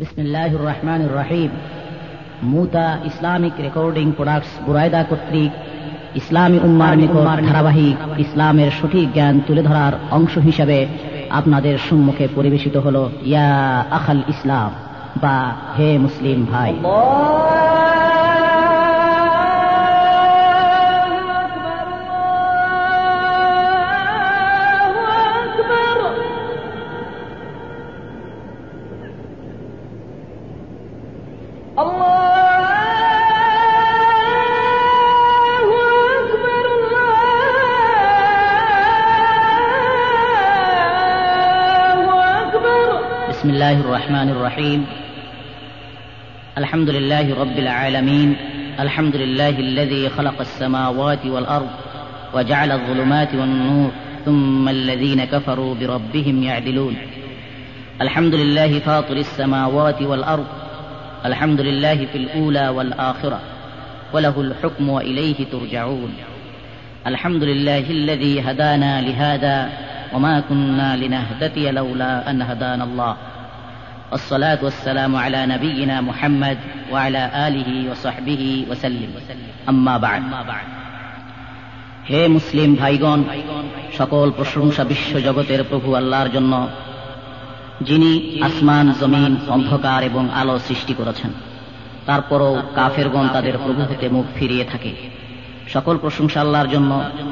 বিসমিল্লাহির রহমান রহিম মুতা ইসলামিক রেকর্ডিং প্রোডাক্টস বুরায়দা কর্তৃক ইসলামী উম্মার নিকট ধারাবাহিক ইসলামের সঠিক জ্ঞান তুলে ধরার অংশ হিসাবে আপনাদের সম্মুখে পরিবেশিত হল ইয়া আখাল ইসলাম বা হে মুসলিম ভাই الرحيم. الحمد لله رب العالمين. الحمد لله الذي خلق السماوات والأرض وجعل الظلمات والنور ثم الذين كفروا بربهم يعدلون. الحمد لله فاطر السماوات والأرض. الحمد لله في الأولى والآخرة. وله الحكم وإليه ترجعون. الحمد لله الذي هدانا لهذا وما كنا لنهتدي لولا أن هدانا الله. الصلاة والسلام على نبينا محمد وعلى آله وصحبه وسلم أما بعد হে মুসলিম ভাইগণ সকল প্রশংসা বিশ্ব জগতের প্রভু আল্লাহর জন্য যিনি আসমান জমিন অন্ধকার এবং আলো সৃষ্টি করেছেন তারপরও কাফেরগণ তাদের প্রভু হতে মুখ ফিরিয়ে থাকে সকল প্রশংসা আল্লাহর জন্য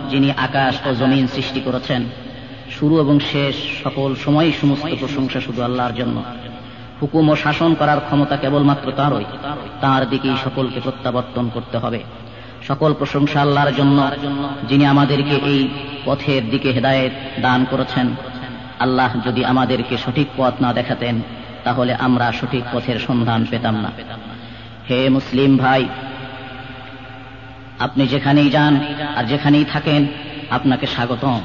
যিনি আকাশ ও জমিন সৃষ্টি করেছেন শুরু এবং শেষ সকল সময় সমস্ত প্রশংসা শুধু আল্লাহর জন্য হুকুম ও শাসন করার ক্ষমতা কেবলমাত্র তাঁরই। তাঁর দিকেই সকলকে প্রত্যাবর্তন করতে হবে। সকল প্রশংসা আল্লাহর জন্য, যিনি আমাদেরকে এই পথের দিকে হেদায়েত দান করেছেন। আল্লাহ যদি আমাদেরকে সঠিক পথ না দেখাতেন, তাহলে আমরা সঠিক পথের সন্ধান পেতাম না। হে মুসলিম ভাই, আপনি যেখানেই যান আর যেখানেই থাকেন, আপনাকে স্বাগতম।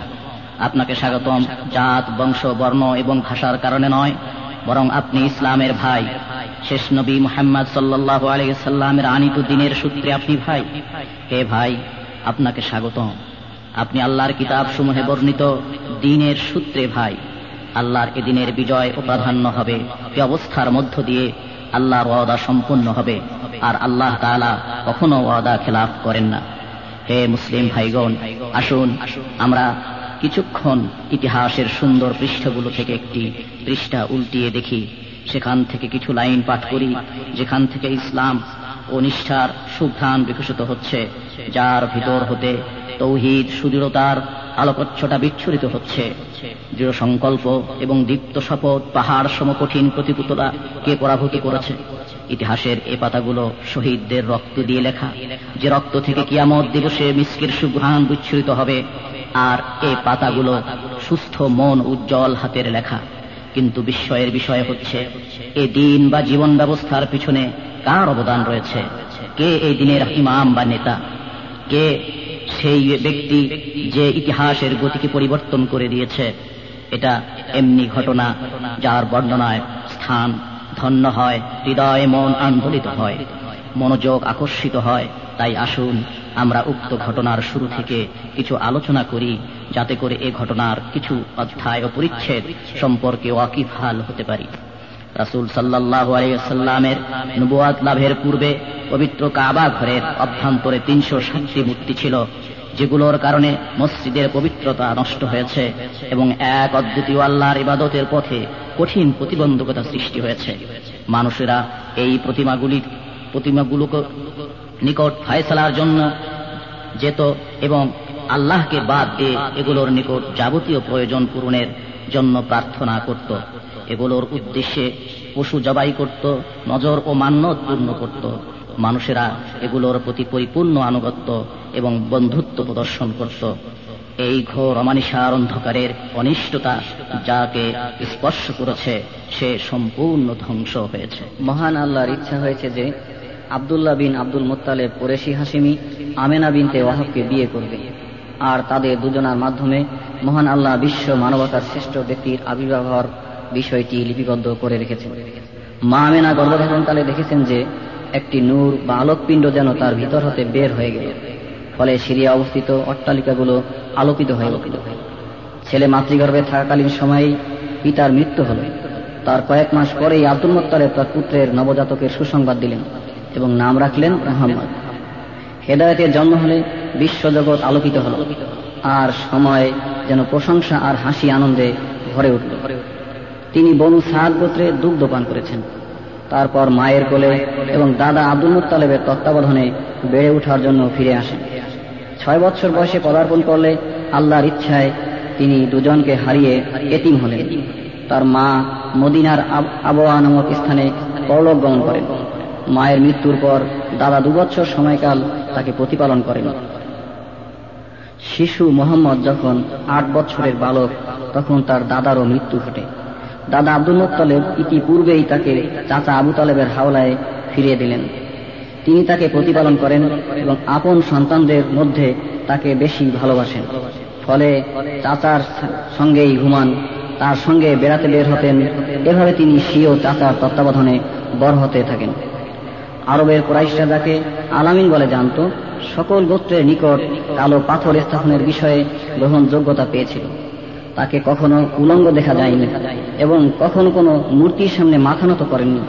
আপনাকে স্বাগতম জাত, বংশ, বর্ণ এবং ভাষার কারণে নয় বরং আপনি ইসলামের ভাই। শেষ নবী মোহাম্মদ সাল্লাহ আলাইসাল্লামের আনিত দিনের সূত্রে আপনি ভাই। হে ভাই, আপনাকে স্বাগতম। আপনি আল্লাহর কিতাব সমূহে বর্ণিত দিনের সূত্রে ভাই। আল্লাহর এদিনের বিজয় ও প্রাধান্য হবে। এ অবস্থার মধ্য দিয়ে আল্লাহর ওয়াদা সম্পূর্ণ হবে। আর আল্লাহ তালা কখনো ওয়াদা খেলাফ করেন না। হে মুসলিম ভাইগণ, আসুন, আমরা কিছুক্ষণ ইতিহাসের সুন্দর পৃষ্ঠগুলো থেকে একটি পৃষ্ঠা উল্টিয়ে দেখি। সেখান থেকে কিছু লাইন পাঠ করি, যেখান থেকে ইসলাম ও নিষ্ঠার সুঘ্রাণ বিকশিত হচ্ছে, যার ভিতর হতে তৌহিদ সুদৃঢ়তার আলোকচ্ছটা বিচ্ছুরিত হচ্ছে। দৃঢ় সংকল্প এবং দীপ্ত শপথ পাহাড় সমকঠিন প্রতিকূলতা কে পরাভূত করেছে? ইতিহাসের এ পাতাগুলো শহীদদের রক্ত দিয়ে লেখা। যে রক্ত থেকে কিয়ামত দিবসে মিসকের সুঘ্রাণ বিচ্ছুরিত হবে আর এ পাতাগুলো সুস্থ মন উজ্জ্বল হাতের লেখা। কিন্তু বিস্ময়ের বিষয় হচ্ছে, এ দিন বা জীবন ব্যবস্থার পিছনে কার অবদান রয়েছে? কে এই দিনের ইমাম বা নেতা? কে সেই ব্যক্তি যে ইতিহাসের গতিকে পরিবর্তন করে দিয়েছে? এটা এমনি ঘটনা যার বর্ণনায় স্থান ধন্য হয়, হৃদয় মন আন্দোলিত হয়, মনোযোগ আকর্ষিত হয় তাই আসুন, আমরা উক্ত ঘটনার শুরু থেকে কিছু আলোচনা করি, যাতে করে এ ঘটনার কিছু অধ্যায় ও পরিচ্ছেদ সম্পর্কে ওয়াকিফাল হতে পারি। রাসুল সাল্লাহ আলাইসাল্লামের নবুয়াদ লাভের পূর্বে পবিত্র কাবা ঘরের অভ্যন্তরে তিনশো ষাটটি মূর্তি ছিল, যেগুলোর কারণে মসজিদের পবিত্রতা নষ্ট হয়েছে এবং এক অদ্বিতীয় আল্লাহর ইবাদতের পথে কঠিন প্রতিবন্ধকতা সৃষ্টি হয়েছে। মানুষেরা এই প্রতিমাগুলির প্রতিমাগুলোকে নিকট ফায়সালার জন্য যেত এবং আল্লাহকে বাদ দিয়ে এগুলোর নিকট যাবতীয় প্রয়োজন পূরণের জন্য প্রার্থনা করত। এগুলোর উদ্দেশ্যে পশু জবাই করত, নজর ও মান্যত পূর্ণ করত। মানুষেরা এগুলোর প্রতি পরিপূর্ণ আনুগত্য এবং বন্ধুত্ব প্রদর্শন করত। এই ঘোর অমানিসার অন্ধকারের অনিষ্টতা যাকে স্পর্শ করেছে, সে সম্পূর্ণ ধ্বংস হয়েছে। মহান আল্লাহর ইচ্ছা হয়েছে যে আবদুল্লাহ বিন আব্দুল মোত্তালেব কোরেশি হাসিমি আমেনা বিনতে ওয়াহাবকে বিয়ে করবে। আর তাদের দুজনার মাধ্যমে মহান আল্লাহ বিশ্ব মানবতার শ্রেষ্ঠ ব্যক্তির আবির্ভাব হওয়ার বিষয়টি লিপিবদ্ধ করে রেখেছেন। মা আমেনা গর্ভধারণকালে দেখেছেন যে একটি নূর বা আলোকপিণ্ড যেন তার ভিতর হতে বের হয়ে গেল। ফলে সিরিয়া অবস্থিত অট্টালিকাগুলো আলোকিত হয়ে উঠল ছেলে মাতৃগর্ভে থাকাকালীন সময়েই পিতার মৃত্যু হল। তার কয়েক মাস পরেই আব্দুল মোত্তালেব তার পুত্রের নবজাতকের সুসংবাদ দিলেন। এবং নাম রাখলেন মোহাম্মদ হেদায়তের জন্ম হলে বিশ্বজগৎ আলোকিত হল, আর সময় যেন প্রশংসা আর হাসি আনন্দে ভরে উঠল। তিনি বনু সাদ গোত্রে দুগ্ধ পান করেছেন। তারপর মায়ের কোলে এবং দাদা আব্দুল মুতালেবের তত্ত্বাবধানে বেড়ে ওঠার জন্য ফিরে আসেন। ছয় বছর বয়সে পদার্পণ করলে আল্লাহর ইচ্ছায় তিনি দুজনকে হারিয়ে এতিম হলেন। তার মা মদিনার আবহাওয়া নামক স্থানে পরলোক গমন করেন। মায়ের মৃত্যুর পর দাদা দুবছর সময়কাল তাকে প্রতিপালন করেন। শিশু মোহাম্মদ যখন আট বছরের বালক, তখন তার দাদারও মৃত্যু ঘটে। দাদা আব্দুল মোত্তালেব ইতিপূর্বেই তাকে চাচা আবু তালেবের হাওলায় ফিরিয়ে দিলেন। তিনি তাকে প্রতিপালন করেন এবং আপন সন্তানদের মধ্যে তাকে বেশি ভালোবাসেন। ফলে চাচার সঙ্গেই ঘুমান, তার সঙ্গে বেড়াতে বের হতেন। এভাবে তিনি স্বীয় চাচার তত্ত্বাবধানে বড় হতে থাকেন। আরবের কোরাইশরা যাকে আলামিন বলে জানত, সকল গোত্রের নিকট কালো পাথর স্থাপনের বিষয়ে গ্রহণযোগ্যতা পেয়েছিল। তাকে কখনো উলঙ্গ দেখা যায়নি এবং কখনো কোনো মূর্তির সামনে মাথা নত করেননি।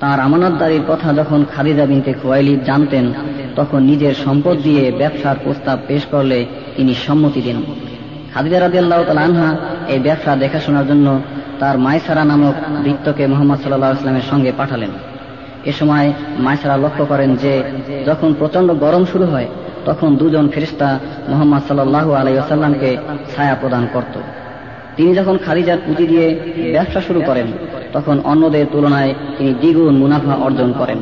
তার আমানতদারির কথা যখন খাদিজা বিনতে খোয়াইলিদ জানতেন, তখন নিজের সম্পদ দিয়ে ব্যবসার প্রস্তাব পেশ করলে তিনি সম্মতি দেন। খাদিজা রাজি আল্লাহ আনহা এই ব্যবসা দেখাশোনার জন্য তার মাইসারা নামক বৃত্তকে মোহাম্মদ সাল্লাহ ইসলামের সঙ্গে পাঠালেন। এ সময় মাইসারা লক্ষ্য করেন যে যখন প্রচণ্ড গরম শুরু হয়, তখন দুজন ফেরিস্তা মোহাম্মদ সাল্লাহ আলাইসাল্লামকে ছায়া প্রদান করত। তিনি যখন খারিজার পুঁজি দিয়ে ব্যবসা শুরু করেন, তখন অন্যদের তুলনায় তিনি দ্বিগুণ মুনাফা অর্জন করেন।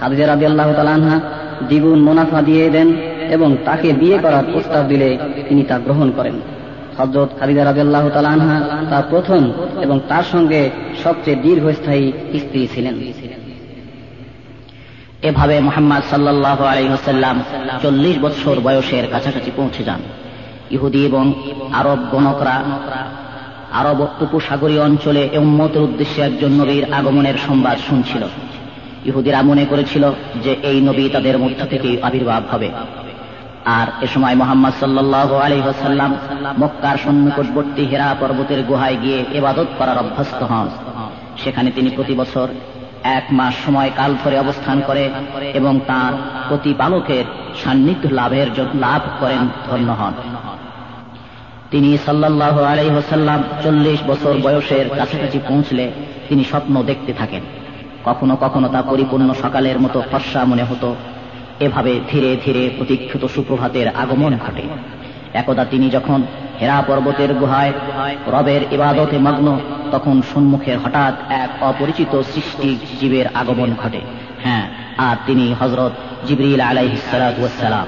খাদিজা রাজি আল্লাহ তালাহা দ্বিগুণ মুনাফা দিয়ে দেন এবং তাকে বিয়ে করার প্রস্তাব দিলে তিনি তা গ্রহণ করেন। হজরত খালিদা রাজি আল্লাহ তালাহা তার প্রথম এবং তার সঙ্গে সবচেয়ে দীর্ঘস্থায়ী স্ত্রী ছিলেন। এভাবে মোহাম্মদ সাল্লাহ আলহিহাসাল্লাম চল্লিশ বছর বয়সের কাছাকাছি পৌঁছে যান। ইহুদি এবং আরব গণকরা, আরব উপসাগরীয় অঞ্চলে উম্মতের উদ্দেশ্যে একজন নবীর আগমনের সংবাদ শুনছিল। ইহুদিরা মনে করেছিল যে এই নবী তাদের মধ্য থেকে আবির্ভাব হবে। আর এ সময় মোহাম্মদ সাল্লাহ আলহিহাসাল্লাম মক্কার সন্নিকটবর্তী হেরা পর্বতের গুহায় গিয়ে এবাদত করার অভ্যস্ত হন। সেখানে তিনি প্রতি বছর এক মাস সময় কাল ধরে অবস্থান করে এবং তার প্রতিপালকের সান্নিধ্য লাভের লাভ করেন, ধন্য হন। তিনি সাল্লাহ আলাইহসাল্লাম চল্লিশ বছর বয়সের কাছাকাছি পৌঁছলে তিনি স্বপ্ন দেখতে থাকেন। কখনো কখনো তা পরিপূর্ণ সকালের মতো ফর্সা মনে হতো। এভাবে ধীরে ধীরে প্রতীক্ষিত সুপ্রভাতের আগমন ঘটে। একদা তিনি যখন হেরা পর্বতের গুহায় রবের ইবাদতে মগ্ন, তখন সম্মুখে হঠাৎ এক অপরিচিত সৃষ্টি জীবের আগমন ঘটে। হ্যাঁ আর তিনি হজরত জিবরিল আলাইসালাম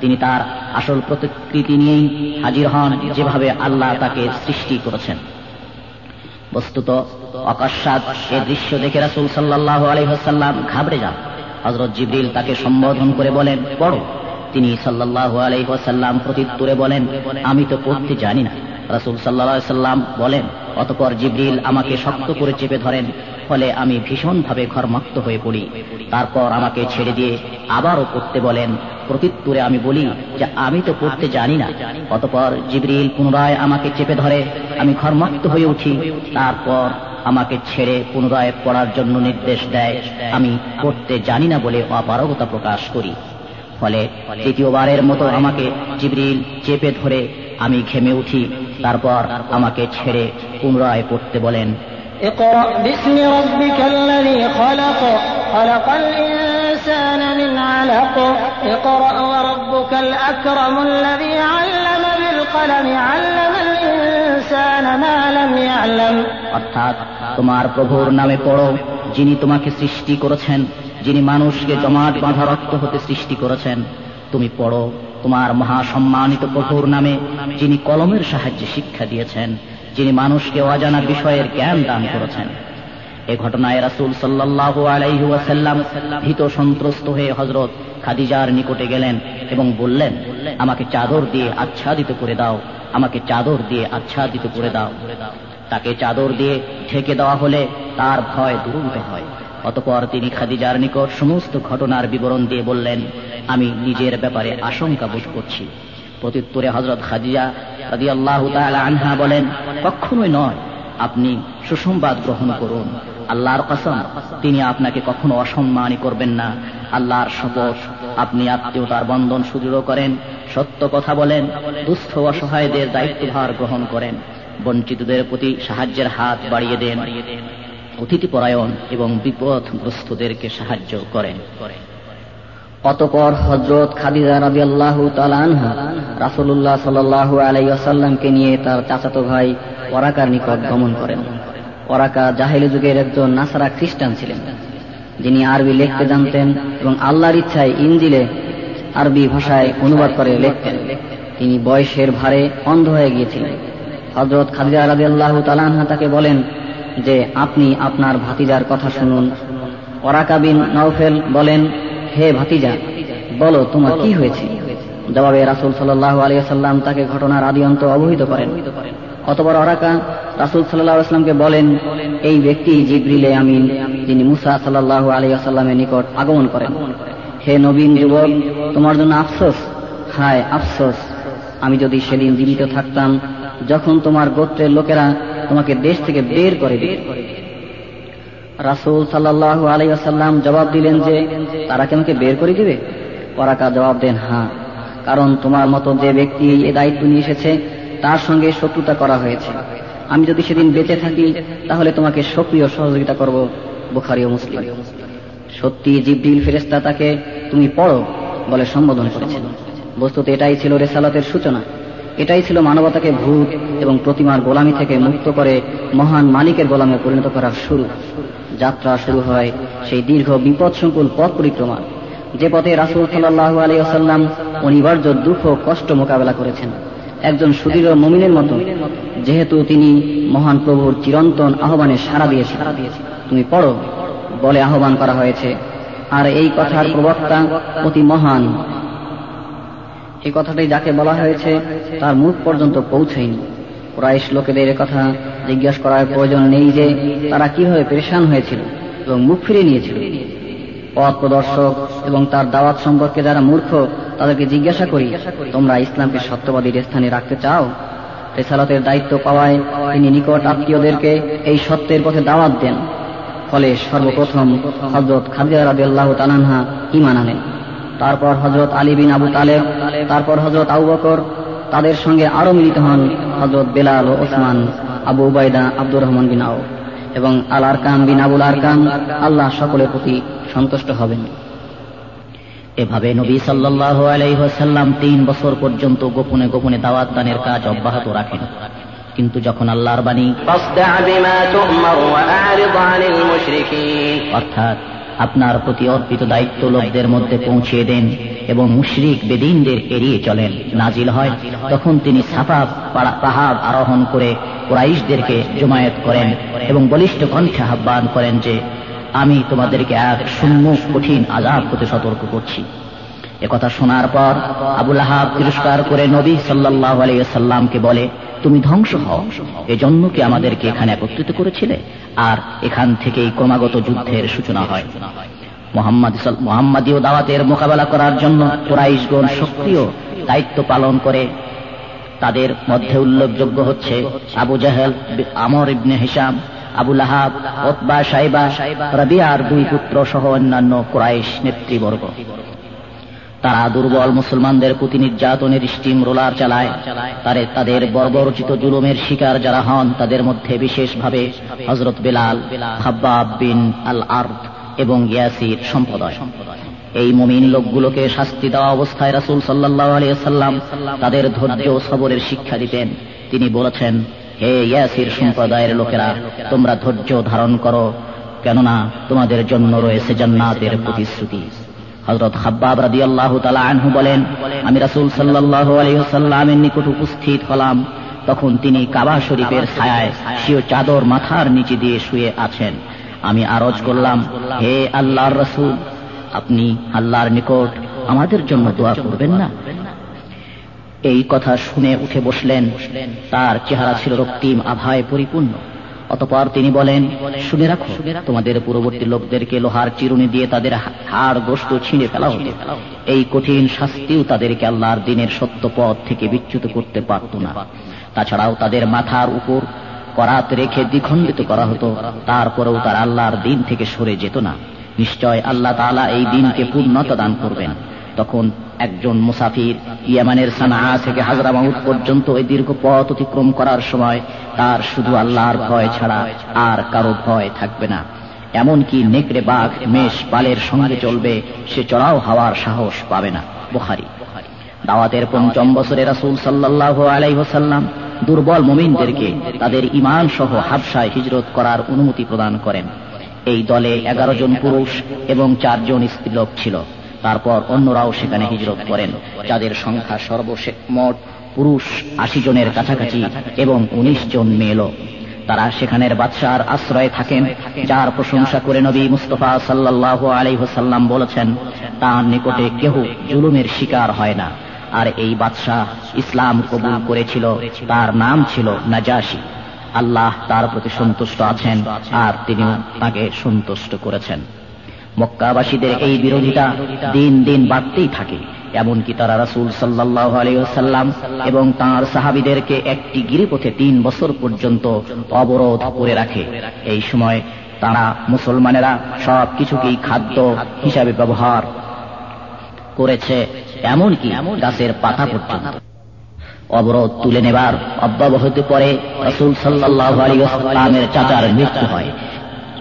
তিনি তার আসল প্রতিকৃতি নিয়েই হাজির হন যেভাবে আল্লাহ তাকে সৃষ্টি করেছেন। বস্তুত অকস্মাৎ এ দৃশ্য দেখে রাসুল সাল্লাহ আলহ্লাম ঘাবড়ে যান। হজরত জিবরিল তাকে সম্বোধন করে বলেন, পড়ো। তিনি সাল্লাহ আলহ্লাম প্রত্যুত্তরে বলেন, আমি তো পড়তে জানি না। রাসুল সাল্লা সাল্লাম বলেন, অতপর জিবরিল আমাকে শক্ত করে চেপে ধরেন, ফলে আমি ভীষণভাবে ঘরমক্ত হয়ে পড়ি। তারপর আমাকে ছেড়ে দিয়ে আবারও পড়তে বলেন। প্রত্যুত্তরে আমি বলি যে, আমি তো পড়তে জানি না। অতপর জিবরিল পুনরায় আমাকে চেপে ধরে, আমি ঘরমক্ত হয়ে উঠি। তারপর আমাকে ছেড়ে পুনরায় পড়ার জন্য নির্দেশ দেয়, আমি পড়তে জানি না বলে অপারগতা প্রকাশ করি। ফলে তৃতীয়বারের মতো আমাকে জিবরিল চেপে ধরে আমি ঘেমে উঠি। তারপর আমাকে ছেড়ে পুনরায় পড়তে বলেন অর্থাৎ তোমার প্রভুর নামে পড়ো যিনি তোমাকে সৃষ্টি করেছেন। যিনি মানুষকে জমাট বাঁধা রক্ত হতে সৃষ্টি করেছেন, তুমি পড়ো তোমার মহাসম্মানিত প্রভুর নামে, যিনি কলমের সাহায্যে শিক্ষা দিয়েছেন, যিনি মানুষকে অজানা বিষয়ের জ্ঞান দান করেছেন। এ ঘটনায় রাসুল সাল্লাহ আলাইহাসাল্লাম ভীত সন্ত্রস্ত হয়ে হজরত খাদিজার নিকটে গেলেন এবং বললেন, আমাকে চাদর দিয়ে আচ্ছাদিত করে দাও, আমাকে চাদর দিয়ে আচ্ছাদিত করে দাও। তাকে চাদর দিয়ে ঢেকে দেওয়া হলে তার ভয় দূরীভূত হয়। অতপর তিনি খাদিজার নিকট সমস্ত ঘটনার বিবরণ দিয়ে বললেন, আমি নিজের ব্যাপারে আশঙ্কা বোধ করছি। প্রত্যুত্তরে হজরত খাদিজা রাজি আল্লাহ আনহা বলেন, কখনোই নয়, আপনি সুসংবাদ গ্রহণ করুন। আল্লাহর কসম, তিনি আপনাকে কখনো অসম্মানই করবেন না। আল্লাহর শপথ, আপনি আত্মীয়তার বন্ধন সুদৃঢ় করেন, সত্য কথা বলেন, দুস্থ অসহায়দের দায়িত্বভার গ্রহণ করেন। বঞ্চিতদের প্রতি সাহায্যের হাত বাড়িয়ে দেন। অতিথি পরায়ণ এবং বিপদগ্রস্তদেরকে সাহায্য করেন। অতপর হজরত খাদিজা রাজি আল্লাহ তালানহা রাসুল্লাহ সাল্লাহ আলাইসাল্লামকে নিয়ে তার চাচাতো ভাই ওরাকার নিকট গমন করেন। ওরাকা জাহেলি যুগের একজন নাসারা খ্রিস্টান ছিলেন। যিনি আরবি লিখতে জানতেন এবং আল্লাহর ইচ্ছায় ইঞ্জিলে আরবি ভাষায় অনুবাদ করে লিখতেন। তিনি বয়সের ভারে অন্ধ হয়ে গিয়েছিলেন। হজরত খাদিজা রাজি আল্লাহ তালানহা তাকে বলেন যে আপনি আপনার ভাতিজার কথা শুনুন। ওরাকা বিন নওফেল বলেন, হে ভাতিজা, বলো তোমার কি হয়েছে? জবাবে রাসুল সাল্লাহ আলিয়াল্লাম তাকে ঘটনার আদি অন্ত অবহিত করেন। অতবার অরাকা রাসুল সাল্লাহ আসলামকে বলেন, এই ব্যক্তি জিব্রিলে আমিন, যিনি মুসা সাল্লাহ আলিয়াল্লামের নিকট আগমন করেন। হে নবীন যুবক, তোমার জন্য আফসোস? হায়, আফসোস। আমি যদি সেদিন জীবিত থাকতাম, যখন তোমার গোত্রের লোকেরা তোমাকে দেশ থেকে বের করে দিত রাসুল সাল্লাহ আলাইসাল্লাম জবাব দিলেন যে, তারা কি আমাকে বের করে দিবে? পরাকা জবাব দেন হ্যাঁ। কারণ তোমার মতো যে ব্যক্তি এ দায়িত্ব নিয়ে এসেছে, তার সঙ্গে শত্রুতা করা হয়েছে। আমি যদি সেদিন বেঁচে থাকি, তাহলে তোমাকে সক্রিয় সহযোগিতা করব বুখারি ও মুসলিম। সত্যি জিব্রিল ফেরেস্তা তাকে, তুমি পড়ো, বলে সম্বোধন করেছিল বস্তুত এটাই ছিল রেসালতের সূচনা। এটাই ছিল মানবতাকে ভূত এবং প্রতিমার গোলামি থেকে মুক্ত করে মহান মালিকের গোলামে পরিণত করার শুরু। যাত্রা শুরু হয় সেই দীর্ঘ বিপদ সংকুল পথ পরিক্রমা যে পথে রাসুল সাল্লাহ আলী আসাল্লাম অনিবার্য দুঃখ কষ্ট মোকাবেলা করেছেন। একজন সুদৃঢ় মমিনের মতো, যেহেতু তিনি মহান প্রভুর চিরন্তন আহ্বানে সারা দিয়েছে তুমি পড়ো, বলে আহ্বান করা হয়েছে। আর এই কথার প্রবক্তা অতি মহান। এই কথাটাই যাকে বলা হয়েছে, তার মুখ পর্যন্ত পৌঁছেনি। ক্রাইশ লোকেদের কথা জিজ্ঞাসা করার প্রয়োজন নেই যে তারা কীভাবে পরেশান হয়েছিল এবং মুখ ফিরে নিয়েছিল। পথ প্রদর্শক এবং তার দাওয়াত সম্পর্কে যারা মূর্খ, তাদেরকে জিজ্ঞাসা করি, তোমরা ইসলামকে সত্যবাদীর স্থানে রাখতে চাও? রেসালতের দায়িত্ব পাওয়ায় তিনি নিকট আত্মীয়দেরকে এই সত্যের পথে দাওয়াত দেন। ফলে সর্বপ্রথম হজরত খাদিজা রাজি আল্লাহ তালানহা ইমান আনেন। তারপর হজরত আলী বিন আবু তালেব তারপর হজরত আবু বকর তাদের সঙ্গে আরও মিলিত হন হজরত বেলাল ও ওসমান আবু উবায়দা আব্দুর রহমান বিন আও এবং আল আরকাম বিন আবুল আরকাম আল্লাহ সকলের প্রতি সন্তুষ্ট হবেন। এভাবে নবী সাল্লাহ আলাইসাল্লাম তিন বছর পর্যন্ত গোপনে গোপনে দাওয়াত দানের কাজ অব্যাহত রাখেন। কিন্তু যখন আল্লাহর বাণী অর্থাৎ আপনার প্রতি অর্পিত দায়িত্ব লোকদের মধ্যে পৌঁছিয়ে দেন এবং মুশরিক বেদিনদের এড়িয়ে চলেন। নাজিল হয়, তখন তিনি সাফা পাহাড় আরোহণ করে কোরাইশদেরকে জমায়েত করেন এবং বলিষ্ঠ কণ্ঠে আহ্বান করেন যে, আমি তোমাদেরকে এক শূন্য কঠিন আজাব হতে সতর্ক করছি। একথা শোনার পর আবুল আহাব তিরস্কার করে নবী সাল্লাহ আলাইসাল্লামকে বলে, তুমি ধ্বংস হও। এজন্য কি আমাদেরকে এখানে একত্রিত করেছিলে? আর এখান থেকেই ক্রমাগত যুদ্ধের সূচনা হয়। মোহাম্মদ মোহাম্মদীয় দাওয়াতের মোকাবেলা করার জন্য কোরাইশগণ সক্রিয় দায়িত্ব পালন করে। তাদের মধ্যে উল্লেখযোগ্য হচ্ছে আবু জাহেল আমর ইবনে হিসাম আবুল আহাব ওতবা সাইবা রবিয়ার দুই পুত্র সহ অন্যান্য কোরাইশ নেতৃবর্গ। তারা দুর্বল মুসলমানদের প্রতি নির্যাতনের স্টিম রোলার চালায়। তারে তাদের বর্বরচিত জুলুমের শিকার যারা হন, তাদের মধ্যে বিশেষভাবে হজরত বেলাল হাব্বাব বিন আল আর্দ এবং ইয়াসির সম্প্রদায়। এই মমিন লোকগুলোকে শাস্তি দেওয়া অবস্থায় রাসুল সাল্লাহ আলিয়াল্লাম তাদের ধৈর্য সবরের শিক্ষা দিতেন। তিনি বলেছেন, হে ইয়াসির সম্প্রদায়ের লোকেরা, তোমরা ধৈর্য ধারণ করো, কেননা তোমাদের জন্য রয়েছে জান্নাতের প্রতিশ্রুতি। হজরত হাব্বাব রাদি আল্লাহ তালা আনহু বলেন, আমি রাসুল সাল্লাহ আলহিহাল্লামের নিকট উপস্থিত হলাম। তখন তিনি কাবা শরীফের ছায়ায় সিও চাদর মাথার নিচে দিয়ে শুয়ে আছেন। আমি আরজ করলাম, হে আল্লাহর রসুল, আপনি আল্লাহর নিকট আমাদের জন্য দোয়া করবেন না? এই কথা শুনে উঠে বসলেন। তার চেহারা ছিল রক্তিম, আভায় পরিপূর্ণ। অতপর তিনি বলেন, শুনে রাখো, তোমাদের পূর্ববর্তী লোকদেরকে লোহার চিরুনি দিয়ে তাদের হাড় গোস্ত ছিঁড়ে ফেলা হতো এই কঠিন শাস্তিও তাদেরকে আল্লাহর দিনের সত্য পথ থেকে বিচ্যুত করতে পারত না। তাছাড়াও তাদের মাথার উপর করাত রেখে দ্বিখণ্ডিত করা হতো। তারপরেও তার আল্লাহর দিন থেকে সরে যেত না। নিশ্চয় আল্লাহ তালা এই দিনকে পূর্ণতা দান করবেন। তখন একজন মুসাফির ইয়ামানের সানা থেকে হাজরা মাহুদ পর্যন্ত এই দীর্ঘ পথ অতিক্রম করার সময় তার শুধু আল্লাহর ভয় ছাড়া আর কারও ভয় থাকবে না। এমনকি নেকড়ে বাঘ, মেষ পালের সঙ্গে চলবে, সে চড়াও হওয়ার সাহস পাবে না। বুখারি। দাওয়াতের পঞ্চম বছরে রাসুল সাল্লাহ আলাইহসাল্লাম দুর্বল মোমিনদেরকে তাদের ইমান সহ হাবসায় হিজরত করার অনুমতি প্রদান করেন। এই দলে এগারো জন পুরুষ এবং চারজন স্ত্রীলোক ছিল। তারপর অন্যরাও সেখানে হিজরত করেন, যাদের সংখ্যা সর্বশেষ মোট পুরুষ আশি জনের কাছাকাছি এবং উনিশ জন মেয়েল। তারা সেখানের বাদশার আশ্রয়ে থাকেন, যার প্রশংসা করে নবী মুস্তফা সাল্লাহ আলাইহসাল্লাম বলেছেন, তার নিকটে কেহ জুলুমের শিকার হয় না। আর এই বাদশাহ ইসলাম কবুল করেছিল, তার নাম ছিল নাজাসি আল্লাহ তার প্রতি সন্তুষ্ট আছেন, আর তিনি তাকে সন্তুষ্ট করেছেন। মক্কাবাসীদের এই বিরোধিতা দিন দিন বাড়তেই থাকে। এমনকি তারা রাসুল সাল্লাহ আলিয়াল্লাম এবং তাঁর সাহাবিদেরকে একটি গিরিপথে তিন বছর পর্যন্ত অবরোধ করে রাখে। এই সময় তারা মুসলমানেরা সব কিছুকেই খাদ্য হিসাবে ব্যবহার করেছে, এমনকি গাছের পাতা পর্যন্ত। অবরোধ তুলে নেবার অব্যবহত পরে রসুল সাল্লাহ আলিয়ামের চাচার মৃত্যু হয়।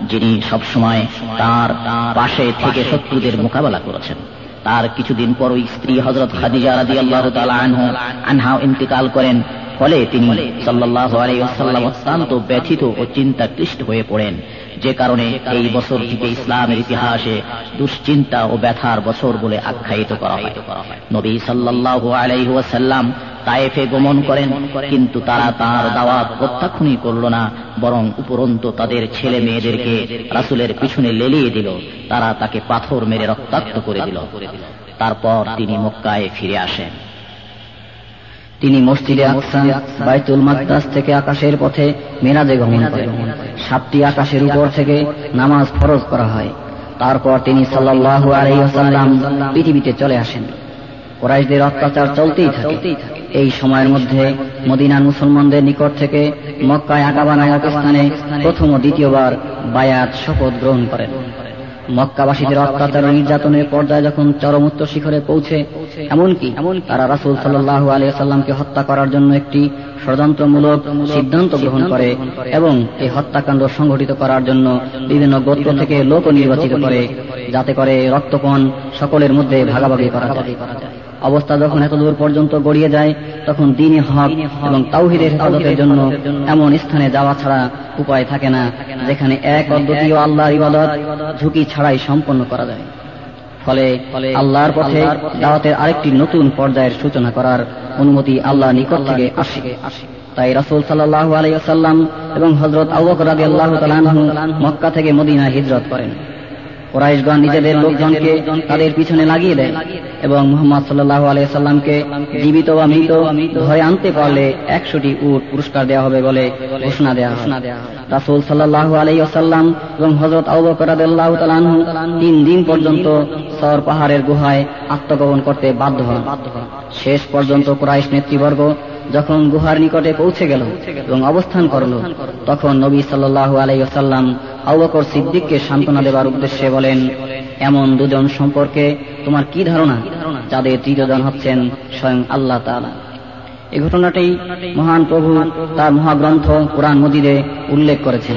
যিনি সবসময় তার পাশে থেকে শত্রুদের মোকাবেলা করেছেন। তার কিছুদিন পর ওই স্ত্রী হজরত খাদিজা রাদি আল্লাহ আনহা ইন্তিকাল করেন। ফলে তিনি সাল্লাহ আলাইসাল্লাম অত্যন্ত ব্যথিত ও চিন্তা ক্লিষ্ট হয়ে পড়েন। যে কারণে এই বছর থেকে ইসলামের ইতিহাসে দুশ্চিন্তা ও ব্যথার বছর বলে আখ্যায়িত করা হয়। নবী সাল্লাহ আলাইহাসাল্লাম তায়েফে গমন করেন, কিন্তু তারা তার দাওয়াত প্রত্যাখ্যানই করল না, বরং উপরন্ত তাদের ছেলে মেয়েদেরকে রাসুলের পিছনে লেলিয়ে দিল। তারা তাকে পাথর মেরে রক্তাক্ত করে দিল। তারপর তিনি মক্কায় ফিরে আসেন। তিনি মসজিদে আকসা, বাইতুল মাকদাস থেকে আকাশের পথে মেরাজে গমন করেন। সাতটি আকাশের উপর থেকে নামাজ ফরজ করা হয়। তারপর তিনি সাল্লাহ আলাইসাল্লাম পৃথিবীতে চলে আসেন। কোরাইশদের অত্যাচার চলতেই থাকে। এই সময়ের মধ্যে মদিনার মুসলমানদের নিকট থেকে মক্কায় আকাবা নামক স্থানে প্রথম ও দ্বিতীয়বার বায়াত শপথ গ্রহণ করেন। মক্কাবাসীদের অত্যাচার নির্যাতনের পর্যায়ে যখন চরম শিখরে পৌঁছে এমনকি তারা রাসুল সাল্লাহ আলিয়াল্লামকে হত্যা করার জন্য একটি ষড়যন্ত্রমূলক সিদ্ধান্ত গ্রহণ করে এবং এই হত্যাকাণ্ড সংঘটিত করার জন্য বিভিন্ন গোত্র থেকে লোক নির্বাচিত করে যাতে করে রক্তপণ সকলের মধ্যে ভাগাভাগি করা যায়। অবস্থা যখন এত দূর পর্যন্ত গড়িয়ে যায় তখন দিনই হক এবং তাওহিদের হেফাজতের জন্য এমন স্থানে যাওয়া ছাড়া উপায় থাকে না যেখানে এক অদ্বিতীয় আল্লাহর ইবাদত ঝুঁকি ছাড়াই সম্পন্ন করা যায়। ফলে আল্লাহর পথে দাওয়াতের আরেকটি নতুন পর্যায়ের সূচনা করার অনুমতি আল্লাহ নিকট থেকে আসে। তাই রাসুল সাল্লাহ আলাইসাল্লাম এবং হজরত আবুক রাজি আল্লাহ মক্কা থেকে মদিনা হিজরত করেন। কোরাইশগণ নিজেদের লোকজনকে তাদের পিছনে লাগিয়ে দেয় এবং মোহাম্মদ সাল্লাহ আলাইসাল্লামকে জীবিত বা মৃত ধরে আনতে পারলে একশোটি উট পুরস্কার দেওয়া হবে বলে ঘোষণা দেওয়া রাসুল সাল্লাহ আলাইসাল্লাম এবং হজরত আউবকরাদাল্লাহ তিন দিন পর্যন্ত সর পাহাড়ের গুহায় আত্মগোপন করতে বাধ্য হন। শেষ পর্যন্ত কোরাইশ নেতৃবর্গ যখন গুহার নিকটে পৌঁছে গেল এবং অবস্থান করল তখন নবী সাল্লাহ আলাইসাল্লাম আউবকর সিদ্দিককে সান্ত্বনা দেবার উদ্দেশ্যে বলেন এমন দুজন সম্পর্কে তোমার কি ধারণা যাদের তৃতীয়জন হচ্ছেন স্বয়ং আল্লাহ তালা এই ঘটনাটি মহান প্রভু তার মহাগ্রন্থ কোরআন মজিদে উল্লেখ করেছেন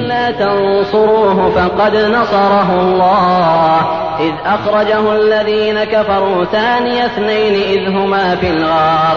إذ أخرجه الذين كفروا ثاني اثنين إذ هما في الغار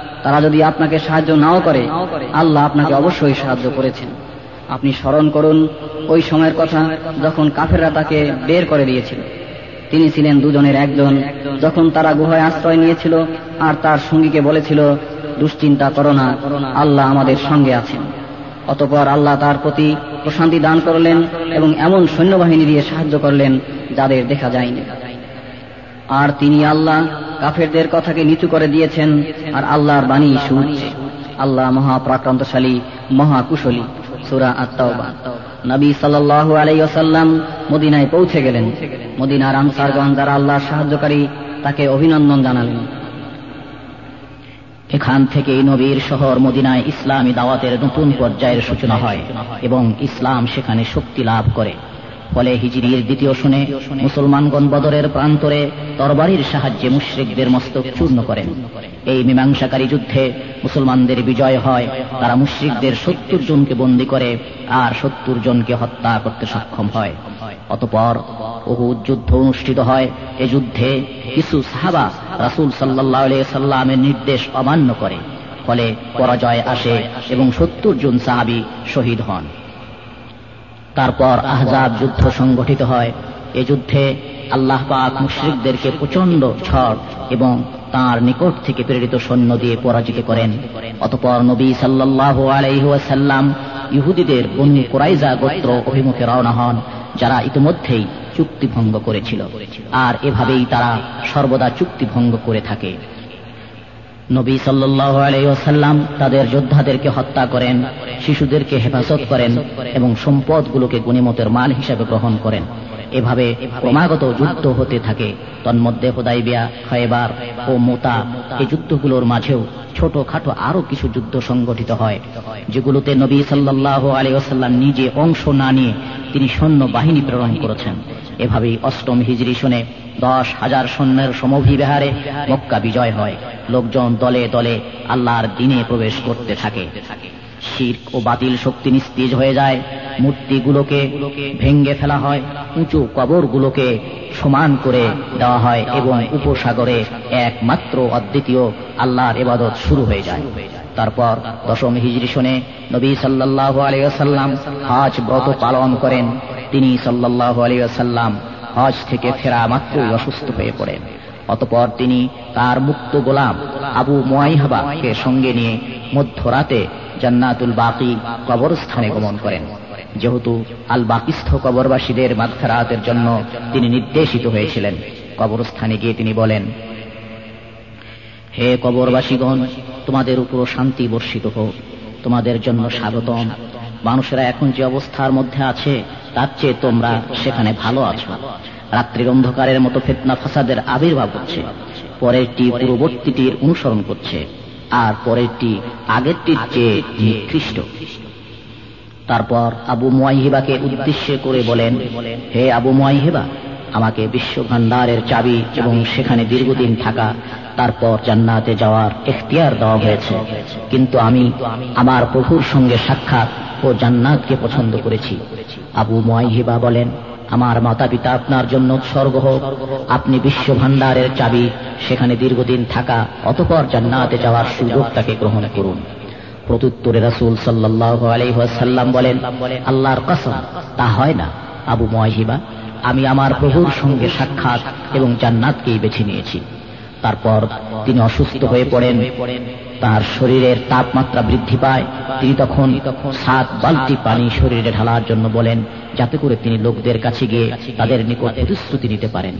তারা যদি আপনাকে সাহায্য নাও করে আল্লাহ আপনাকে অবশ্যই সাহায্য করেছেন। আপনি স্মরণ করুন ওই সময়ের কথা যখন কাফেররা তাকে বের করে দিয়েছিল। তিনি ছিলেন দুজনের একজন। যখন তারা গুহায় আশ্রয় নিয়েছিল আর তার সঙ্গীকে বলেছিল দুশ্চিন্তা করো না আল্লাহ আমাদের সঙ্গে আছেন। অতপর আল্লাহ তার প্রতি প্রশান্তি দান করলেন এবং এমন সৈন্যবাহিনী দিয়ে সাহায্য করলেন যাদের দেখা যায়নি। আর তিনি আল্লাহ কাফেরদের কথাকে নিচু করে দিয়েছেন আর আল্লাহর বাণী শুনছে আল্লাহ মহাপ্রাক্রান্তশালী, মহাকুশলী, সুরা আত্মাওবা নবী সাল্লাল্লাহু আলাইহি ওয়াসাল্লাম মদিনায় পৌঁছে গেলেন। মদিনার আনসারগণ যারা আল্লাহর সাহায্যকারী, তাকে অভিনন্দন জানালেন। এখান থেকে নবীর শহর মদিনায় ইসলামী দাওয়াতের নতুন পর্যায়ের সূচনা হয় এবং ইসলাম সেখানে শক্তি লাভ করে। ফলে হিজরির দ্বিতীয় শুনে মুসলমানগণ বদরের প্রান্তরে তরবারির সাহায্যে মুশ্রিকদের মস্তক চূর্ণ করেন। এই মীমাংসাকারী যুদ্ধে মুসলমানদের বিজয় হয়, তারা মুশ্রিকদের সত্তর জনকে বন্দী করে আর সত্তর জনকে হত্যা করতে সক্ষম হয়। অতপর বহু যুদ্ধ অনুষ্ঠিত হয়। এ যুদ্ধে কিছু সাহাবা রাসুল সাল্লাহ সাল্লামের নির্দেশ অমান্য করে, ফলে পরাজয় আসে এবং সত্তর জন সাহাবি শহীদ হন। তারপর আহজাব যুদ্ধ সংগঠিত হয়। এ যুদ্ধে আল্লাহ পাক মুশ্রিকদেরকে প্রচণ্ড ঝড় এবং তার নিকট থেকে প্রেরিত সৈন্য দিয়ে পরাজিত করেন। অতপর নবী সাল্লাহ আলাইহাসাল্লাম ইহুদিদের বন্যু কোরাইজা গোত্র অভিমুখে রওনা হন, যারা ইতিমধ্যেই চুক্তি ভঙ্গ করেছিল। আর এভাবেই তারা সর্বদা চুক্তি ভঙ্গ করে থাকে। নবী সাল্লাহ আলাইসাল্লাম তাদের যোদ্ধাদেরকে হত্যা করেন, শিশুদেরকে হেফাজত করেন এবং সম্পদগুলোকে গুণিমতের মাল হিসাবে গ্রহণ করেন। এভাবে ক্রমাগত যুদ্ধ হতে থাকে। তন্মধ্যে হোদাইবিয়া, খয়েবার ও মোতা এই যুদ্ধগুলোর মাঝেও ছোটখাটো আরও কিছু যুদ্ধ সংগঠিত হয়, যেগুলোতে নবী সাল্লাহ আলিয়াল্লাম নিজে অংশ না নিয়ে তিনি সৈন্য বাহিনী প্রেরণ করেছেন। এভাবেই অষ্টম হিজরি শুনে দশ হাজার সৈন্যের সমভিবিহারে মক্কা বিজয় হয়। লোকজন দলে দলে আল্লাহর দিনে প্রবেশ করতে থাকে। শির ও বাতিল শক্তি নিস্তেজ হয়ে যায়। মূর্তিগুলোকে ভেঙ্গে ফেলা হয়। উঁচু কবরগুলোকে সমান করে দেওয়া হয় এবং উপসাগরে একমাত্র অদ্বিতীয় আল্লাহর এবাদত শুরু হয়ে যায়। তারপর দশম হিজরি শুনে নবী সাল্লাহ আলিয়াল্লাম হজ ব্রত পালন করেন। তিনি সাল্লাহ আলিয়াল্লাম হজ থেকে ফেরা মাত্রই অসুস্থ হয়ে পড়েন অতপর তিনি তার মুক্ত গোলাম আবু মোয়াইহাবাকে সঙ্গে নিয়ে মধ্যরাতে জান্নাতুল বাকি কবরস্থানে গমন করেন। যেহেতু আল বাকিস্থ কবরবাসীদের মাগফেরাতের জন্য তিনি নির্দেশিত হয়েছিলেন। কবরস্থানে গিয়ে তিনি বলেন, হে কবরবাসীগণ, তোমাদের উপর শান্তি বর্ষিত হোক। তোমাদের জন্য স্বাগতম। মানুষেরা এখন যে অবস্থার মধ্যে আছে, তার চেয়ে তোমরা সেখানে ভালো আছো। রাত্রির অন্ধকারের মতো ফেতনা ফাসাদের আবির্ভাব হচ্ছে। পরেরটি পূর্ববর্তীটির অনুসরণ করছে, আর পরেরটি আগেরটির চেয়ে নিকৃষ্ট। তারপর আবু মুয়াইহিবাকে উদ্দেশ্যে করে বলেন, হে আবু মুয়াইহিবা, আমাকে বিশ্ব ভান্ডারের চাবি এবং সেখানে দীর্ঘদিন থাকা, তারপর জান্নাতে যাওয়ার এখতিয়ার দেওয়া হয়েছে। কিন্তু আমি আমার প্রভুর সঙ্গে সাক্ষাৎ ও জান্নাতকে পছন্দ করেছি। আবু মুয়াইহিবা বলেন, আমার মাতা পিতা আপনার জন্য উৎসর্গ হোক। আপনি বিশ্ব ভান্ডারের চাবি, সেখানে দীর্ঘদিন থাকা, অতপর জান্নাতে যাওয়ার সুযোগ তাকে গ্রহণ করুন। প্রত্যুত্তরে রাসুল সাল্লাহ আলহাসাল্লাম বলেন, আল্লাহর কসম, তা হয় না, আবু মহিবা আমি আমার প্রভুর সঙ্গে সাক্ষাৎ এবং জান্নাতকেই বেছে নিয়েছি। তারপর তিনি অসুস্থ হয়ে পড়েন। তার শরীরের তাপমাত্রা বৃদ্ধি পায়। তিনি তখন সাত বালতি পানি শরীরে ঢালার জন্য বলেন, যাতে করে তিনি লোকদের কাছে গিয়ে তাদের নিকট প্রতিশ্রুতি নিতে পারেন।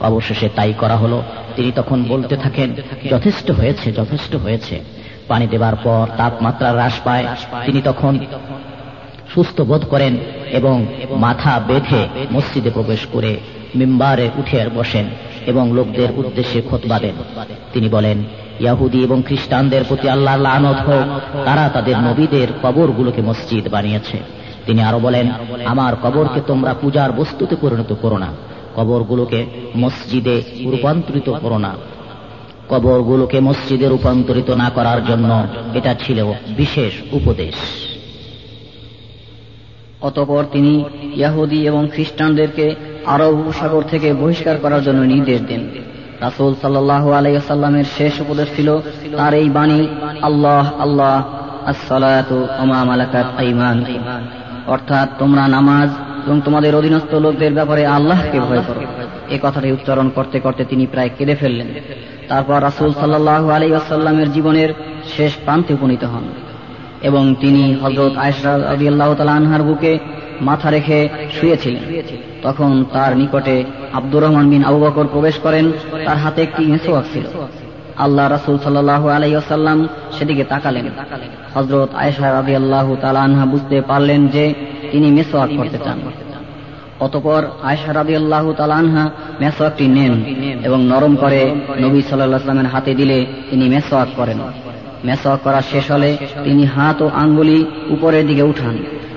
অবশেষে তাই করা হলো। তিনি তখন বলতে থাকেন, যথেষ্ট হয়েছে যথেষ্ট হয়েছে। পানি দেবার পর তাপমাত্রা হ্রাস পায়। তিনি তখন সুস্থ বোধ করেন এবং মাথা বেঁধে মসজিদে প্রবেশ করে মিম্বারে উঠে বসেন। এবং লোকদের উদ্দেশ্যে খোতবা দেন। তিনি বলেন, ইয়াহুদি এবং খ্রিস্টানদের প্রতি আল্লাহ লানত হোক, তারা তাদের নবীদের কবরগুলোকে মসজিদ বানিয়েছে। তিনি আরও বলেন, আমার কবরকে তোমরা পূজার বস্তুতে পরিণত করো না। কবরগুলোকে মসজিদে রূপান্তরিত করো না। কবরগুলোকে মসজিদে রূপান্তরিত না করার জন্য এটা ছিল বিশেষ উপদেশ। অতপর তিনি ইয়াহুদি এবং খ্রিস্টানদেরকে আরব উপসাগর থেকে বহিষ্কার করার জন্য নির্দেশ দেন। রাসুল সাল্লাহ আলাইসাল্লামের শেষ উপদেশ ছিল, তার এই বাণী, আল্লাহ আল্লাহ অর্থাৎ তোমরা নামাজ এবং তোমাদের অধীনস্থ লোকদের ব্যাপারে আল্লাহকে ভয় করো। এ কথাটি উচ্চারণ করতে করতে তিনি প্রায় কেঁদে ফেললেন। তারপর রাসুল সাল্লাহ আলী আসাল্লামের জীবনের শেষ প্রান্তে উপনীত হন এবং তিনি হজরত আয়সরা আল্লাহ তালা আনহার বুকে মাথা রেখে শুয়েছিলেন। তখন তার নিকটে আব্দুর রহমান বিন আবু বকর প্রবেশ করেন, তার হাতে একটি মেসোয়াক ছিল। আল্লাহ রাসুল সাল্লাহ আলাইসাল্লাম সেদিকে তাকালেন। হজরত আয়সা রাজি আল্লাহ তালানহা বুঝতে পারলেন যে তিনি মেসোয়াক করতে চান। অতপর আয়সা রাজি আল্লাহ তালানহা মেসোয়াকটি নেন এবং নরম করে নবী সাল্লামের হাতে দিলে তিনি মেসোয়াক করেন। মেসোয়াক করা শেষ হলে তিনি হাত ও আঙ্গুলি উপরের দিকে উঠান।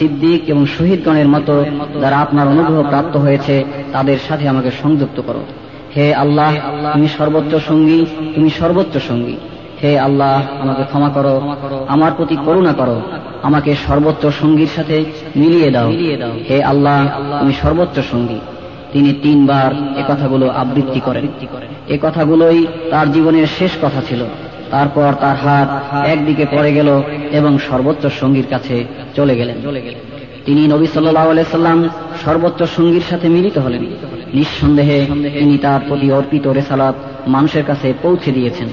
সিদ্দিক এবং শহীদগণের মতো যারা আপনার অনুগ্রহ প্রাপ্ত হয়েছে, তাদের সাথে আমাকে সংযুক্ত করো। হে আল্লাহ, তুমি সর্বোচ্চ সঙ্গী, তুমি সর্বোচ্চ সঙ্গী। হে আল্লাহ, আমাকে ক্ষমা করো, আমার প্রতি করুণা করো, আমাকে সর্বোচ্চ সঙ্গীর সাথে মিলিয়ে দাও। হে আল্লাহ, তুমি সর্বোচ্চ সঙ্গী। তিনি তিনবার এ কথাগুলো আবৃত্তি করেন। এ কথাগুলোই তার জীবনের শেষ কথা ছিল। তারপর তার হাত একদিকে পড়ে গেল এবং সর্বোচ্চ সঙ্গীর কাছে চলে গেলেন। তিনি নবী সাল্লাম সর্বোচ্চ সঙ্গীর সাথে মিলিত হলেন। নিঃসন্দেহে তিনি তার প্রতি অর্পিত রেসালাত মানুষের কাছে পৌঁছে দিয়েছেন।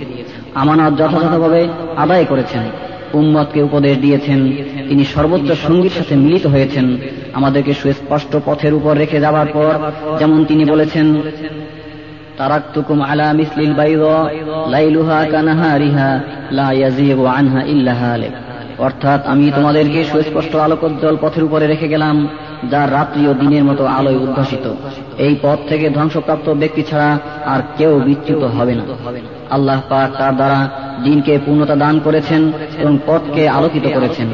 আমানত যথাযথভাবে আদায় করেছেন। উম্মতকে উপদেশ দিয়েছেন। তিনি সর্বোচ্চ সঙ্গীর সাথে মিলিত হয়েছেন। আমাদেরকে সুস্পষ্ট পথের উপর রেখে যাবার পর, যেমন তিনি বলেছেন তারাক্তুকুম আলা মিসলিল বাইদা লাইলুহা কানাহারিহা লা ইয়াজিগু আনহা ইল্লা হালিক অর্থাৎ আমি তোমাদেরকে সুস্পষ্ট আলোকোজ্জ্বল পথের উপরে রেখে গেলাম যার রাত্রি ও দিনের মতো আলোয় উদ্ভাসিত। এই পথ থেকে ধ্বংসপ্রাপ্ত ব্যক্তি ছাড়া আর কেউ বিচ্যুত হবে না। আল্লাহ পাক তার দ্বারা দিনকে পূর্ণতা দান করেছেন এবং পথকে আলোকিত করেছেন।